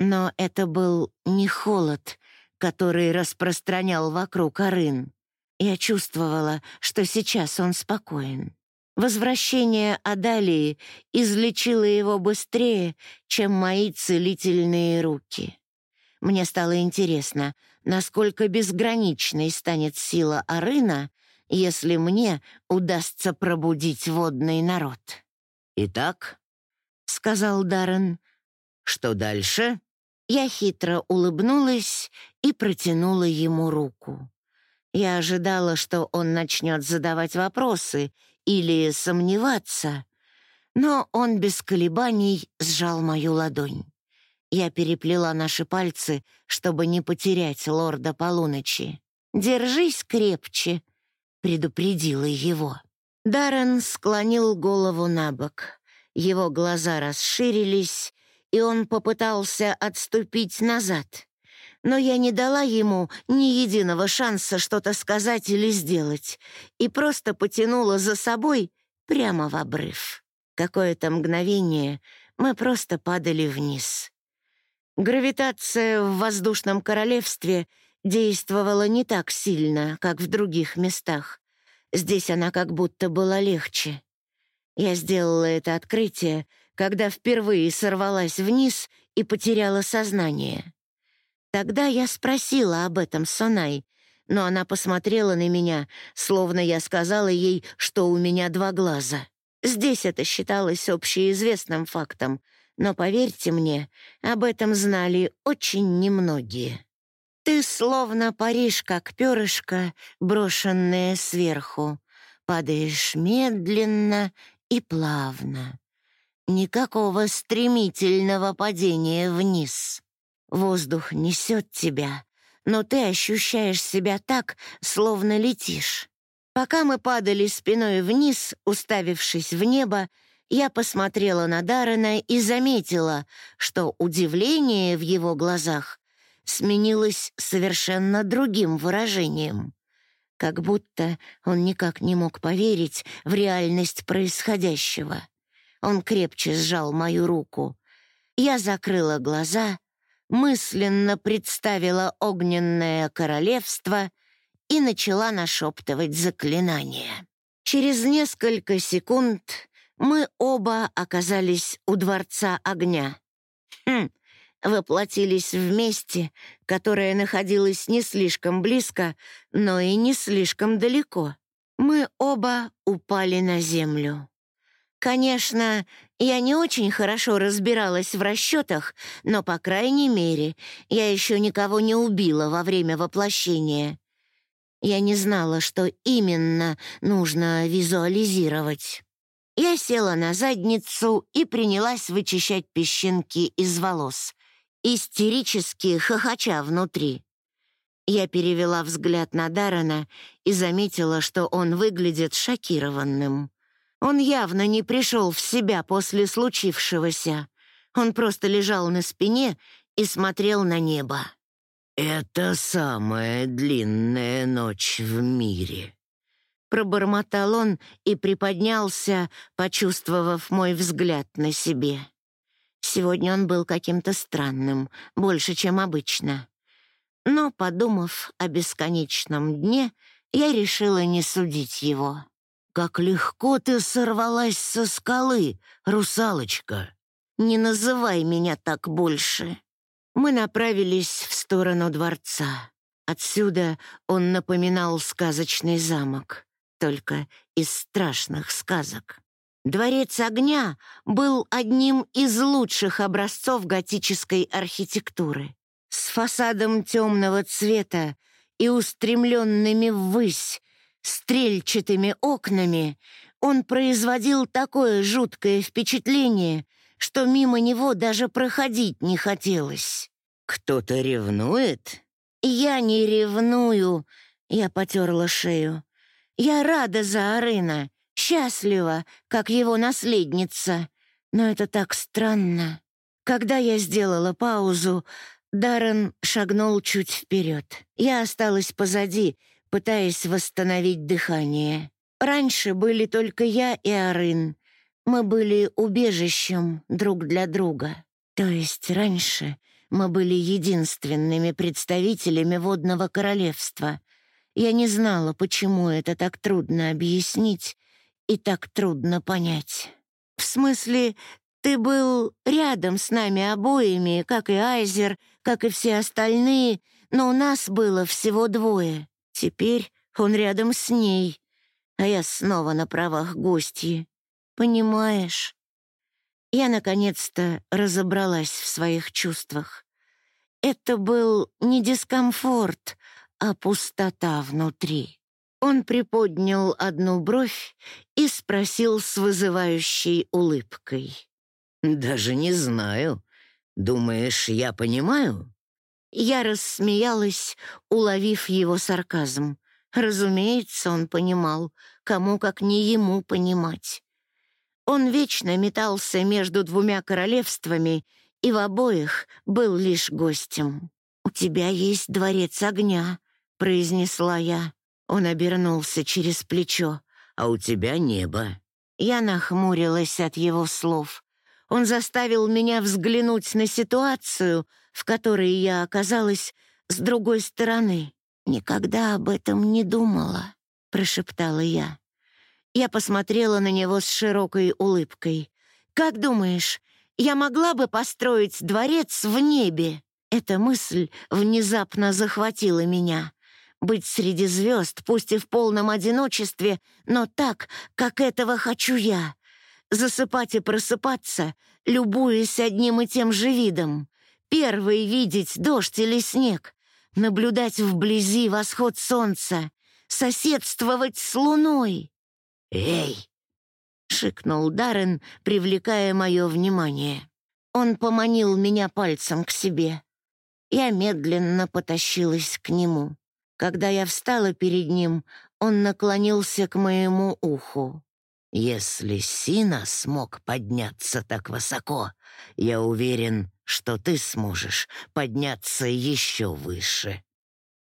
Но это был не холод, который распространял вокруг Арын. Я чувствовала, что сейчас он спокоен. Возвращение Адалии излечило его быстрее, чем мои целительные руки. Мне стало интересно, насколько безграничной станет сила Арына, если мне удастся пробудить водный народ. «Итак», — сказал Даррен, — «что дальше?» Я хитро улыбнулась и протянула ему руку. Я ожидала, что он начнет задавать вопросы или сомневаться, но он без колебаний сжал мою ладонь. Я переплела наши пальцы, чтобы не потерять лорда полуночи. Держись крепче», — предупредила его. Даррен склонил голову на бок. Его глаза расширились, и он попытался отступить назад. Но я не дала ему ни единого шанса что-то сказать или сделать и просто потянула за собой прямо в обрыв. Какое-то мгновение мы просто падали вниз. Гравитация в воздушном королевстве действовала не так сильно, как в других местах. Здесь она как будто была легче. Я сделала это открытие, когда впервые сорвалась вниз и потеряла сознание. Тогда я спросила об этом Сонай, но она посмотрела на меня, словно я сказала ей, что у меня два глаза. Здесь это считалось общеизвестным фактом, но, поверьте мне, об этом знали очень немногие. Ты словно паришь, как перышко, брошенное сверху, падаешь медленно и плавно. Никакого стремительного падения вниз. Воздух несет тебя, но ты ощущаешь себя так, словно летишь. Пока мы падали спиной вниз, уставившись в небо, я посмотрела на Даррена и заметила, что удивление в его глазах сменилось совершенно другим выражением. Как будто он никак не мог поверить в реальность происходящего. Он крепче сжал мою руку. Я закрыла глаза, мысленно представила огненное королевство и начала нашептывать заклинание. Через несколько секунд мы оба оказались у Дворца Огня. Хм, воплотились в месте, которое находилось не слишком близко, но и не слишком далеко. Мы оба упали на землю. Конечно, я не очень хорошо разбиралась в расчетах, но, по крайней мере, я еще никого не убила во время воплощения. Я не знала, что именно нужно визуализировать. Я села на задницу и принялась вычищать песчинки из волос, истерически хохоча внутри. Я перевела взгляд на Дарана и заметила, что он выглядит шокированным. Он явно не пришел в себя после случившегося. Он просто лежал на спине и смотрел на небо. «Это самая длинная ночь в мире», — пробормотал он и приподнялся, почувствовав мой взгляд на себе. Сегодня он был каким-то странным, больше, чем обычно. Но, подумав о бесконечном дне, я решила не судить его. «Как легко ты сорвалась со скалы, русалочка!» «Не называй меня так больше!» Мы направились в сторону дворца. Отсюда он напоминал сказочный замок, только из страшных сказок. Дворец огня был одним из лучших образцов готической архитектуры. С фасадом темного цвета и устремленными ввысь стрельчатыми окнами, он производил такое жуткое впечатление, что мимо него даже проходить не хотелось. «Кто-то ревнует?» «Я не ревную», — я потерла шею. «Я рада за Арына, счастлива, как его наследница. Но это так странно». Когда я сделала паузу, Даррен шагнул чуть вперед. Я осталась позади, пытаясь восстановить дыхание. Раньше были только я и Арын. Мы были убежищем друг для друга. То есть раньше мы были единственными представителями водного королевства. Я не знала, почему это так трудно объяснить и так трудно понять. В смысле, ты был рядом с нами обоими, как и Айзер, как и все остальные, но у нас было всего двое. Теперь он рядом с ней, а я снова на правах гостьи. Понимаешь? Я наконец-то разобралась в своих чувствах. Это был не дискомфорт, а пустота внутри. Он приподнял одну бровь и спросил с вызывающей улыбкой. «Даже не знаю. Думаешь, я понимаю?» Я рассмеялась, уловив его сарказм. Разумеется, он понимал, кому как не ему понимать. Он вечно метался между двумя королевствами и в обоих был лишь гостем. «У тебя есть дворец огня», — произнесла я. Он обернулся через плечо. «А у тебя небо». Я нахмурилась от его слов. Он заставил меня взглянуть на ситуацию, в которой я оказалась с другой стороны. «Никогда об этом не думала», — прошептала я. Я посмотрела на него с широкой улыбкой. «Как думаешь, я могла бы построить дворец в небе?» Эта мысль внезапно захватила меня. Быть среди звезд, пусть и в полном одиночестве, но так, как этого хочу я. Засыпать и просыпаться, любуясь одним и тем же видом. Первый видеть дождь или снег. Наблюдать вблизи восход солнца. Соседствовать с луной. «Эй!» — шикнул Даррен, привлекая мое внимание. Он поманил меня пальцем к себе. Я медленно потащилась к нему. Когда я встала перед ним, он наклонился к моему уху. «Если Сина смог подняться так высоко, я уверен, что ты сможешь подняться еще выше».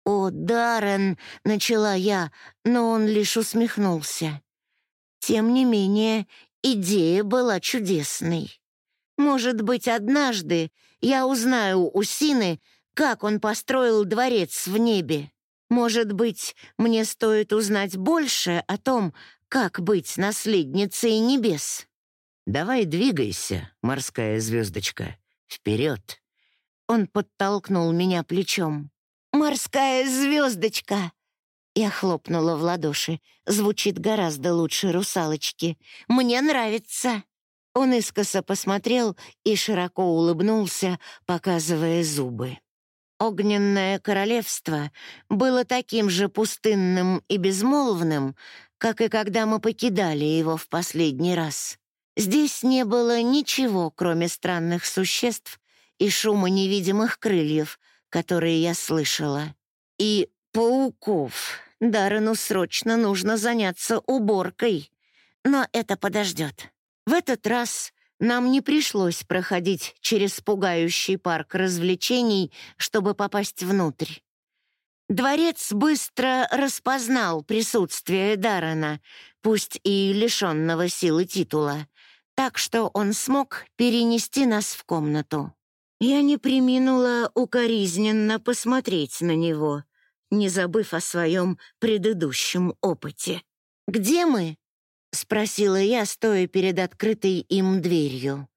«О, Даррен!» — начала я, но он лишь усмехнулся. Тем не менее, идея была чудесной. Может быть, однажды я узнаю у Сины, как он построил дворец в небе. Может быть, мне стоит узнать больше о том, как быть наследницей небес. Давай двигайся, морская звездочка, вперед. Он подтолкнул меня плечом. «Морская звездочка!» Я хлопнула в ладоши. Звучит гораздо лучше русалочки. «Мне нравится!» Он искоса посмотрел и широко улыбнулся, показывая зубы. Огненное королевство было таким же пустынным и безмолвным, как и когда мы покидали его в последний раз. Здесь не было ничего, кроме странных существ и шума невидимых крыльев, которые я слышала. И пауков. Даррену срочно нужно заняться уборкой. Но это подождет. В этот раз нам не пришлось проходить через пугающий парк развлечений, чтобы попасть внутрь. Дворец быстро распознал присутствие Даррена, пусть и лишенного силы титула, так что он смог перенести нас в комнату. Я не приминула укоризненно посмотреть на него — не забыв о своем предыдущем опыте. «Где мы?» — спросила я, стоя перед открытой им дверью.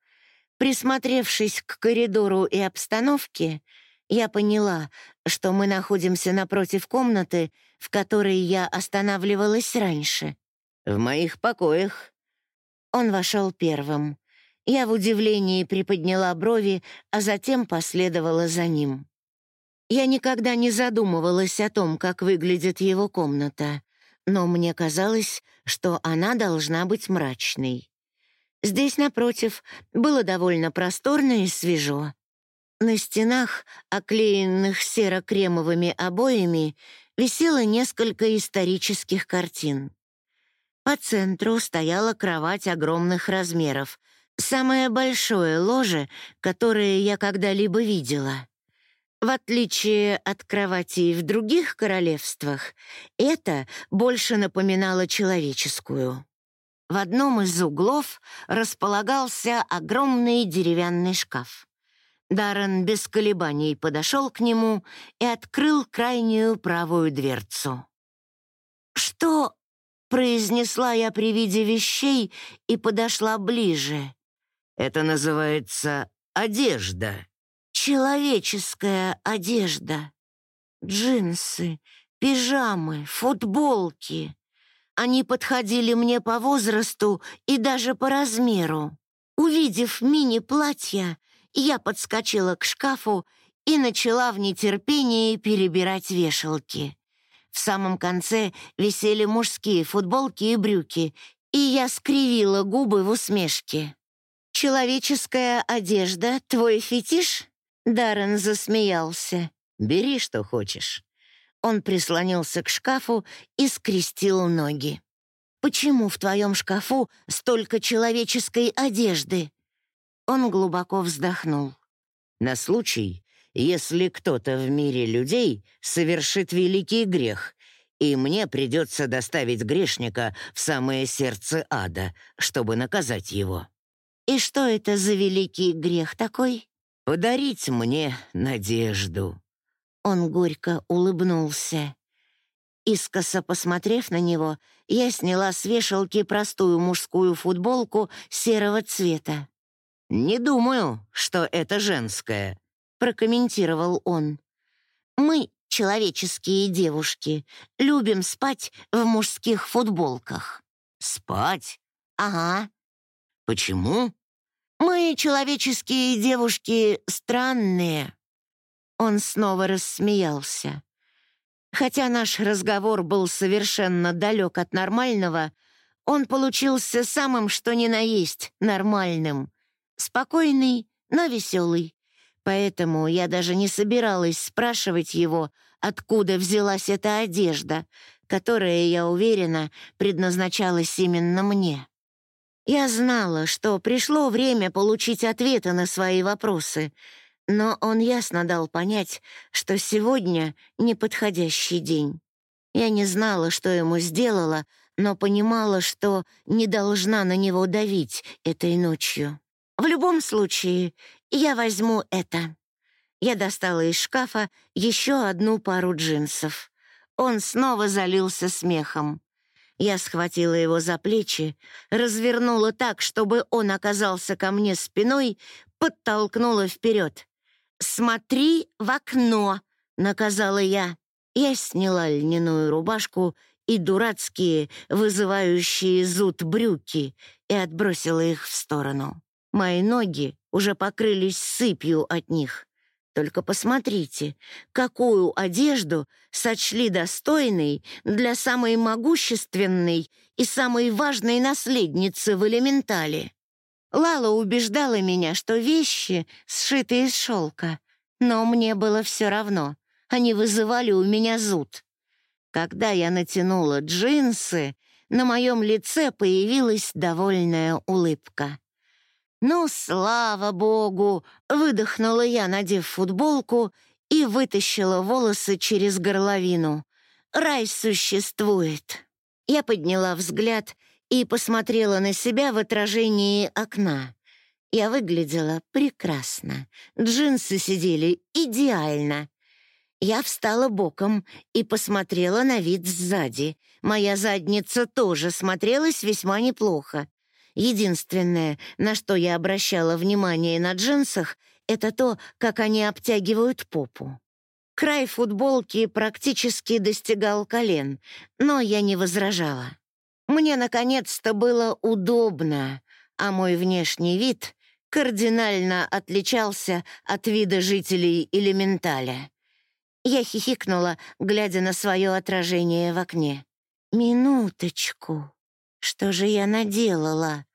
Присмотревшись к коридору и обстановке, я поняла, что мы находимся напротив комнаты, в которой я останавливалась раньше. «В моих покоях». Он вошел первым. Я в удивлении приподняла брови, а затем последовала за ним. Я никогда не задумывалась о том, как выглядит его комната, но мне казалось, что она должна быть мрачной. Здесь, напротив, было довольно просторно и свежо. На стенах, оклеенных серо-кремовыми обоями, висело несколько исторических картин. По центру стояла кровать огромных размеров, самое большое ложе, которое я когда-либо видела. В отличие от кроватей в других королевствах, это больше напоминало человеческую. В одном из углов располагался огромный деревянный шкаф. Даррен без колебаний подошел к нему и открыл крайнюю правую дверцу. «Что?» — произнесла я при виде вещей и подошла ближе. «Это называется одежда», Человеческая одежда. Джинсы, пижамы, футболки. Они подходили мне по возрасту и даже по размеру. Увидев мини-платья, я подскочила к шкафу и начала в нетерпении перебирать вешалки. В самом конце висели мужские футболки и брюки, и я скривила губы в усмешке. «Человеческая одежда — твой фетиш?» Даррен засмеялся. «Бери, что хочешь». Он прислонился к шкафу и скрестил ноги. «Почему в твоем шкафу столько человеческой одежды?» Он глубоко вздохнул. «На случай, если кто-то в мире людей совершит великий грех, и мне придется доставить грешника в самое сердце ада, чтобы наказать его». «И что это за великий грех такой?» «Подарить мне надежду». Он горько улыбнулся. Искоса посмотрев на него, я сняла с вешалки простую мужскую футболку серого цвета. «Не думаю, что это женское», — прокомментировал он. «Мы, человеческие девушки, любим спать в мужских футболках». «Спать?» «Ага». «Почему?» «Мы, человеческие девушки, странные». Он снова рассмеялся. Хотя наш разговор был совершенно далек от нормального, он получился самым что ни на есть нормальным. Спокойный, но веселый. Поэтому я даже не собиралась спрашивать его, откуда взялась эта одежда, которая, я уверена, предназначалась именно мне. Я знала, что пришло время получить ответы на свои вопросы, но он ясно дал понять, что сегодня неподходящий день. Я не знала, что ему сделала, но понимала, что не должна на него давить этой ночью. В любом случае, я возьму это. Я достала из шкафа еще одну пару джинсов. Он снова залился смехом. Я схватила его за плечи, развернула так, чтобы он оказался ко мне спиной, подтолкнула вперед. «Смотри в окно!» — наказала я. Я сняла льняную рубашку и дурацкие, вызывающие зуд брюки и отбросила их в сторону. Мои ноги уже покрылись сыпью от них. Только посмотрите, какую одежду сочли достойной для самой могущественной и самой важной наследницы в элементале. Лала убеждала меня, что вещи сшиты из шелка, но мне было все равно. Они вызывали у меня зуд. Когда я натянула джинсы, на моем лице появилась довольная улыбка. «Ну, слава богу!» — выдохнула я, надев футболку, и вытащила волосы через горловину. «Рай существует!» Я подняла взгляд и посмотрела на себя в отражении окна. Я выглядела прекрасно. Джинсы сидели идеально. Я встала боком и посмотрела на вид сзади. Моя задница тоже смотрелась весьма неплохо. Единственное, на что я обращала внимание на джинсах, это то, как они обтягивают попу. Край футболки практически достигал колен, но я не возражала. Мне, наконец-то, было удобно, а мой внешний вид кардинально отличался от вида жителей элементаля. Я хихикнула, глядя на свое отражение в окне. «Минуточку, что же я наделала?»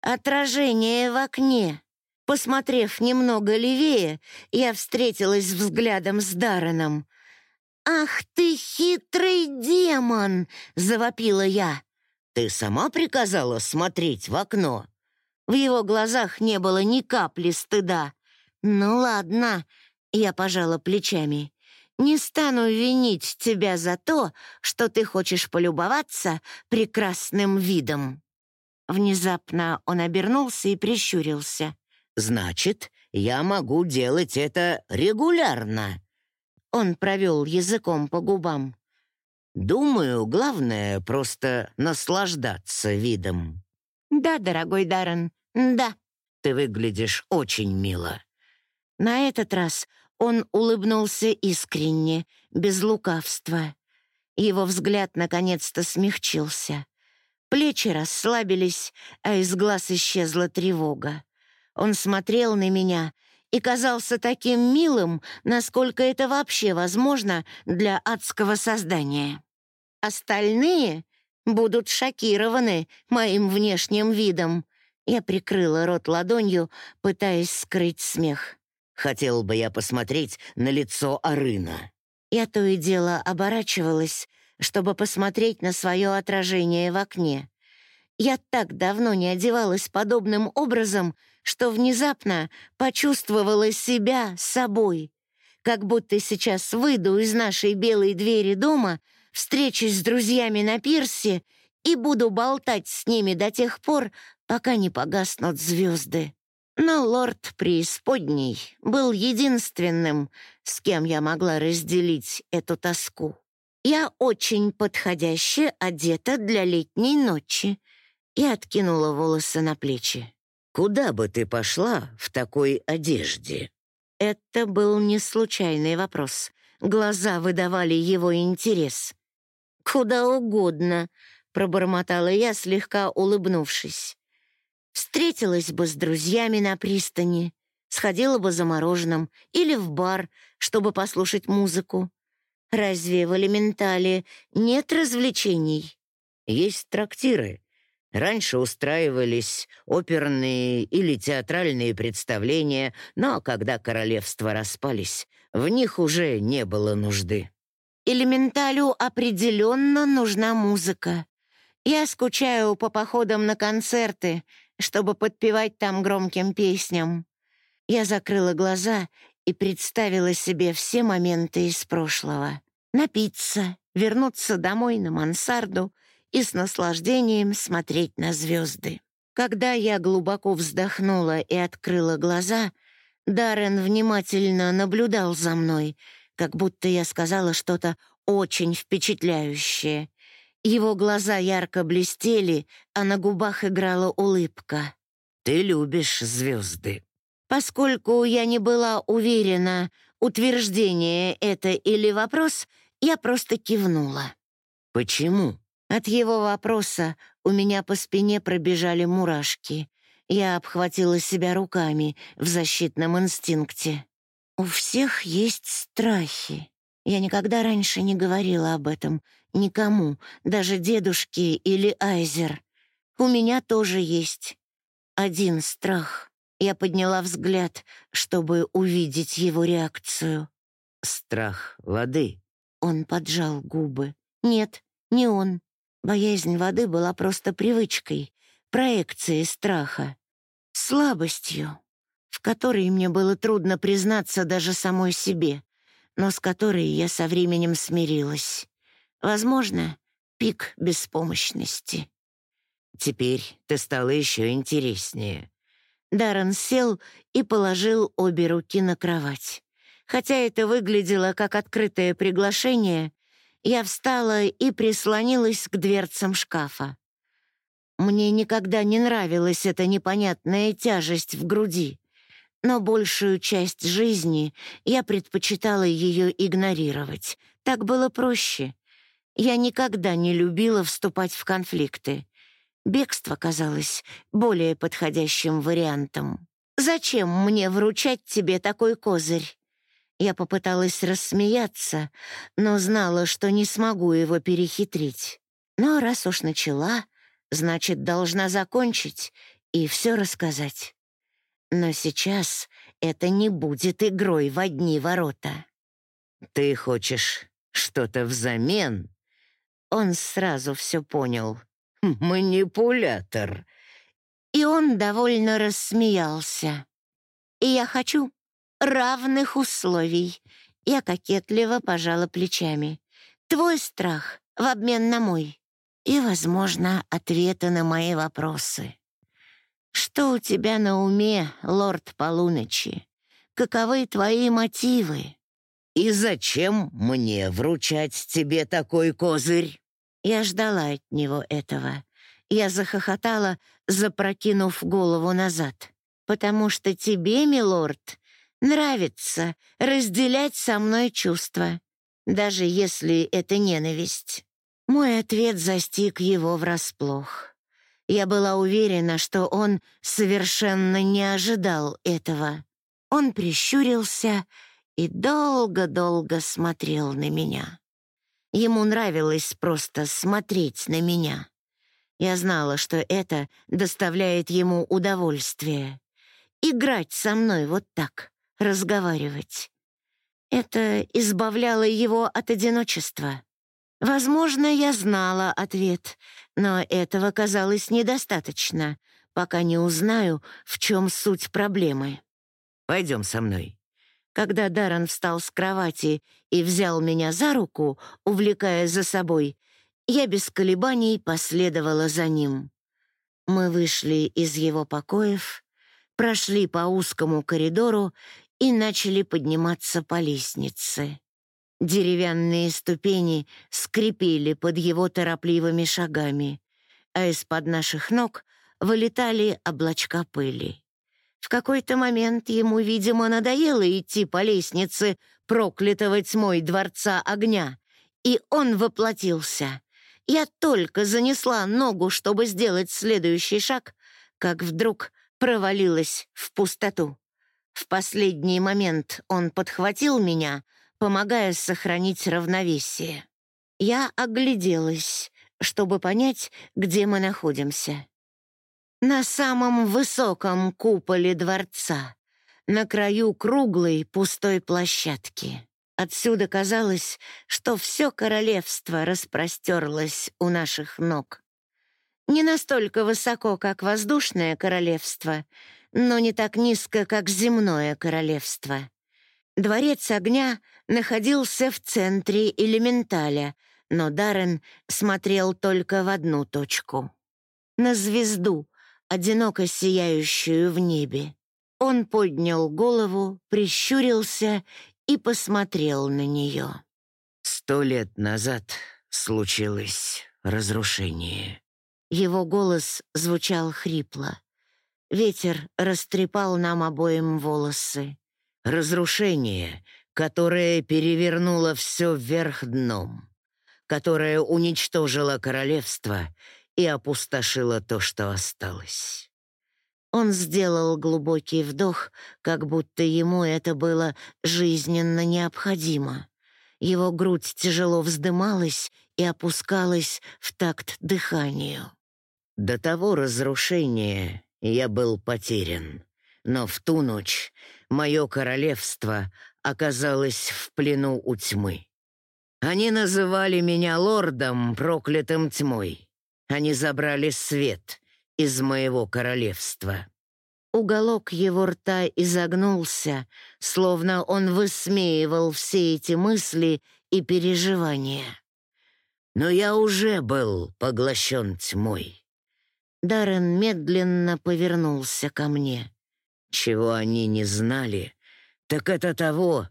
Отражение в окне. Посмотрев немного левее, я встретилась взглядом с Дарреном. «Ах ты хитрый демон!» — завопила я. «Ты сама приказала смотреть в окно?» В его глазах не было ни капли стыда. «Ну ладно», — я пожала плечами. «Не стану винить тебя за то, что ты хочешь полюбоваться прекрасным видом». Внезапно он обернулся и прищурился. «Значит, я могу делать это регулярно». Он провел языком по губам. «Думаю, главное просто наслаждаться видом». «Да, дорогой Даррен, да». «Ты выглядишь очень мило». На этот раз он улыбнулся искренне, без лукавства. Его взгляд наконец-то смягчился. Плечи расслабились, а из глаз исчезла тревога. Он смотрел на меня и казался таким милым, насколько это вообще возможно для адского создания. Остальные будут шокированы моим внешним видом. Я прикрыла рот ладонью, пытаясь скрыть смех. Хотел бы я посмотреть на лицо Арына». Я то и дело оборачивалась, чтобы посмотреть на свое отражение в окне. Я так давно не одевалась подобным образом, что внезапно почувствовала себя собой. Как будто сейчас выйду из нашей белой двери дома, встречусь с друзьями на пирсе и буду болтать с ними до тех пор, пока не погаснут звезды. Но лорд преисподней был единственным, с кем я могла разделить эту тоску. Я очень подходяще одета для летней ночи и откинула волосы на плечи. «Куда бы ты пошла в такой одежде?» Это был не случайный вопрос. Глаза выдавали его интерес. «Куда угодно», — пробормотала я, слегка улыбнувшись. «Встретилась бы с друзьями на пристани, сходила бы за мороженым или в бар, чтобы послушать музыку. Разве в элементале нет развлечений?» «Есть трактиры. Раньше устраивались оперные или театральные представления, но когда королевства распались, в них уже не было нужды». «Элементалю определенно нужна музыка. Я скучаю по походам на концерты, чтобы подпевать там громким песням». Я закрыла глаза и представила себе все моменты из прошлого. Напиться, вернуться домой на мансарду и с наслаждением смотреть на звезды. Когда я глубоко вздохнула и открыла глаза, Даррен внимательно наблюдал за мной, как будто я сказала что-то очень впечатляющее. Его глаза ярко блестели, а на губах играла улыбка. «Ты любишь звезды», Поскольку я не была уверена, утверждение это или вопрос, я просто кивнула. «Почему?» От его вопроса у меня по спине пробежали мурашки. Я обхватила себя руками в защитном инстинкте. У всех есть страхи. Я никогда раньше не говорила об этом никому, даже дедушке или Айзер. У меня тоже есть один страх. Я подняла взгляд, чтобы увидеть его реакцию. «Страх воды». Он поджал губы. «Нет, не он. Боязнь воды была просто привычкой, проекцией страха, слабостью, в которой мне было трудно признаться даже самой себе, но с которой я со временем смирилась. Возможно, пик беспомощности. Теперь ты стала еще интереснее. Даррен сел и положил обе руки на кровать. Хотя это выглядело как открытое приглашение, я встала и прислонилась к дверцам шкафа. Мне никогда не нравилась эта непонятная тяжесть в груди, но большую часть жизни я предпочитала ее игнорировать. Так было проще. Я никогда не любила вступать в конфликты. Бегство казалось более подходящим вариантом. «Зачем мне вручать тебе такой козырь?» Я попыталась рассмеяться, но знала, что не смогу его перехитрить. Но раз уж начала, значит, должна закончить и все рассказать. Но сейчас это не будет игрой в одни ворота. «Ты хочешь что-то взамен?» Он сразу все понял. «Манипулятор». И он довольно рассмеялся. «И я хочу равных условий». Я кокетливо пожала плечами. «Твой страх в обмен на мой. И, возможно, ответы на мои вопросы. Что у тебя на уме, лорд полуночи? Каковы твои мотивы?» «И зачем мне вручать тебе такой козырь?» Я ждала от него этого. Я захохотала, запрокинув голову назад. «Потому что тебе, милорд, нравится разделять со мной чувства, даже если это ненависть». Мой ответ застиг его врасплох. Я была уверена, что он совершенно не ожидал этого. Он прищурился и долго-долго смотрел на меня. Ему нравилось просто смотреть на меня. Я знала, что это доставляет ему удовольствие. Играть со мной вот так, разговаривать. Это избавляло его от одиночества. Возможно, я знала ответ, но этого казалось недостаточно, пока не узнаю, в чем суть проблемы. «Пойдем со мной». Когда Даррен встал с кровати и взял меня за руку, увлекая за собой, я без колебаний последовала за ним. Мы вышли из его покоев, прошли по узкому коридору и начали подниматься по лестнице. Деревянные ступени скрипели под его торопливыми шагами, а из-под наших ног вылетали облачка пыли. В какой-то момент ему, видимо, надоело идти по лестнице проклятого тьмой дворца огня, и он воплотился. Я только занесла ногу, чтобы сделать следующий шаг, как вдруг провалилась в пустоту. В последний момент он подхватил меня, помогая сохранить равновесие. Я огляделась, чтобы понять, где мы находимся. На самом высоком куполе дворца, на краю круглой пустой площадки. Отсюда казалось, что все королевство распростерлось у наших ног. Не настолько высоко, как воздушное королевство, но не так низко, как земное королевство. Дворец огня находился в центре элементаля, но Даррен смотрел только в одну точку — на звезду, одиноко сияющую в небе. Он поднял голову, прищурился и посмотрел на нее. «Сто лет назад случилось разрушение». Его голос звучал хрипло. Ветер растрепал нам обоим волосы. «Разрушение, которое перевернуло все вверх дном, которое уничтожило королевство и опустошило то, что осталось». Он сделал глубокий вдох, как будто ему это было жизненно необходимо. Его грудь тяжело вздымалась и опускалась в такт дыханию. До того разрушения я был потерян, но в ту ночь мое королевство оказалось в плену у тьмы. Они называли меня лордом, проклятым тьмой. Они забрали свет из моего королевства. Уголок его рта изогнулся, словно он высмеивал все эти мысли и переживания. Но я уже был поглощен тьмой. Даррен медленно повернулся ко мне. Чего они не знали, так это того,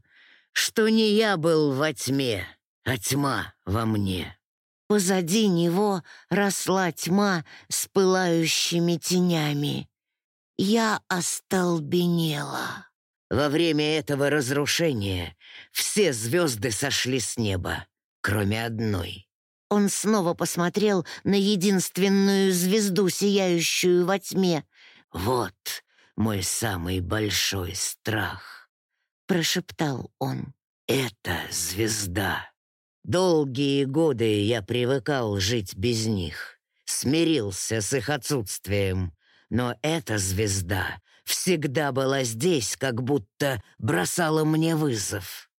что не я был во тьме, а тьма во мне. Позади него росла тьма с пылающими тенями. Я остолбенела. Во время этого разрушения все звезды сошли с неба, кроме одной. Он снова посмотрел на единственную звезду, сияющую во тьме. «Вот мой самый большой страх», — прошептал он. «Это звезда. Долгие годы я привыкал жить без них, смирился с их отсутствием, но эта звезда всегда была здесь, как будто бросала мне вызов.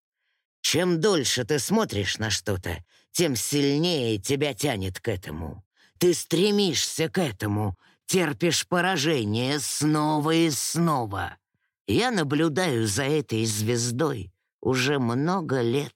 Чем дольше ты смотришь на что-то, тем сильнее тебя тянет к этому. Ты стремишься к этому, терпишь поражение снова и снова. Я наблюдаю за этой звездой уже много лет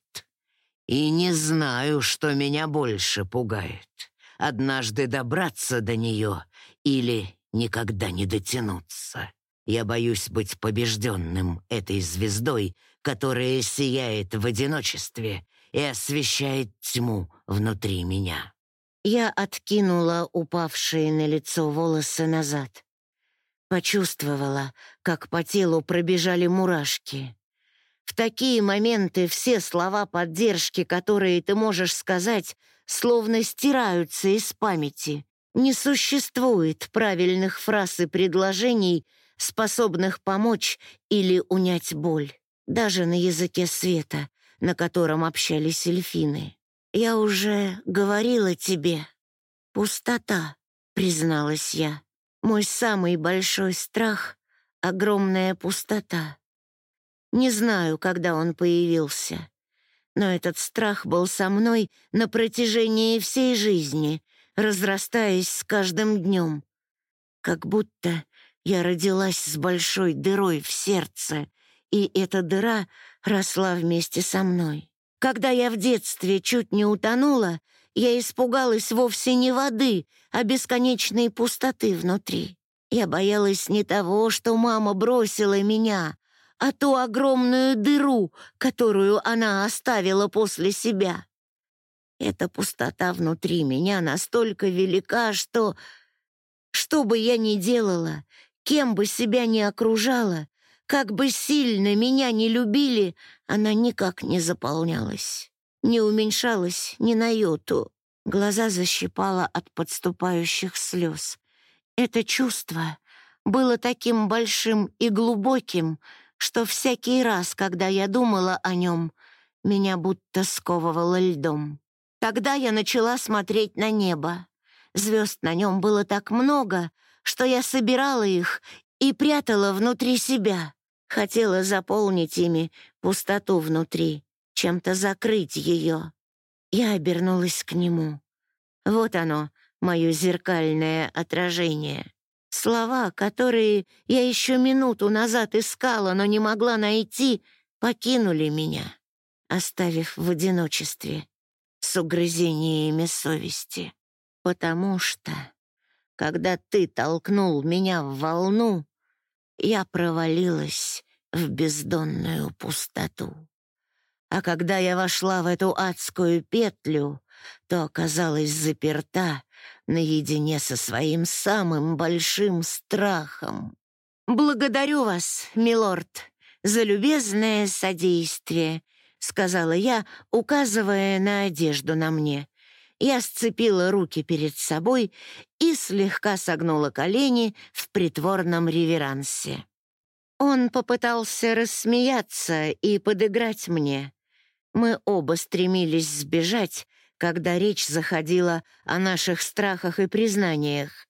и не знаю, что меня больше пугает. Однажды добраться до нее или никогда не дотянуться. Я боюсь быть побежденным этой звездой, которая сияет в одиночестве и освещает тьму внутри меня. Я откинула упавшие на лицо волосы назад. Почувствовала, как по телу пробежали мурашки. В такие моменты все слова поддержки, которые ты можешь сказать, словно стираются из памяти. Не существует правильных фраз и предложений, способных помочь или унять боль, даже на языке света, на котором общались эльфины. «Я уже говорила тебе. Пустота», — призналась я. «Мой самый большой страх — огромная пустота. Не знаю, когда он появился. Но этот страх был со мной на протяжении всей жизни, разрастаясь с каждым днем. Как будто я родилась с большой дырой в сердце, и эта дыра росла вместе со мной. Когда я в детстве чуть не утонула, я испугалась вовсе не воды, а бесконечной пустоты внутри. Я боялась не того, что мама бросила меня, а ту огромную дыру, которую она оставила после себя. Эта пустота внутри меня настолько велика, что... Что бы я ни делала, кем бы себя ни окружала, как бы сильно меня не любили, она никак не заполнялась, не уменьшалась ни на йоту. Глаза защипала от подступающих слез. Это чувство было таким большим и глубоким, что всякий раз, когда я думала о нем, меня будто сковывало льдом. Тогда я начала смотреть на небо. Звезд на нем было так много, что я собирала их и прятала внутри себя. Хотела заполнить ими пустоту внутри, чем-то закрыть ее. Я обернулась к нему. Вот оно, мое зеркальное отражение. Слова, которые я еще минуту назад искала, но не могла найти, покинули меня, оставив в одиночестве с угрызениями совести. Потому что, когда ты толкнул меня в волну, я провалилась в бездонную пустоту. А когда я вошла в эту адскую петлю, то оказалась заперта наедине со своим самым большим страхом. «Благодарю вас, милорд, за любезное содействие», — сказала я, указывая на одежду на мне. Я сцепила руки перед собой и слегка согнула колени в притворном реверансе. Он попытался рассмеяться и подыграть мне. Мы оба стремились сбежать, когда речь заходила о наших страхах и признаниях.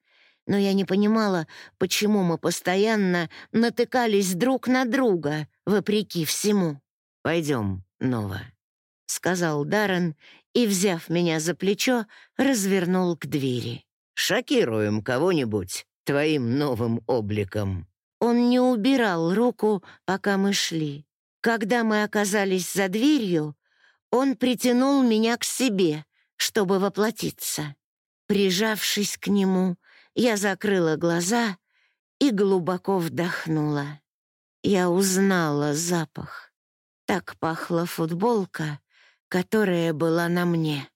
Но я не понимала, почему мы постоянно натыкались друг на друга, вопреки всему. «Пойдем, Нова», — сказал Даррен и, взяв меня за плечо, развернул к двери. «Шокируем кого-нибудь твоим новым обликом». Он не убирал руку, пока мы шли. Когда мы оказались за дверью, он притянул меня к себе, чтобы воплотиться. Прижавшись к нему, я закрыла глаза и глубоко вдохнула. Я узнала запах. Так пахла футболка, которая была на мне.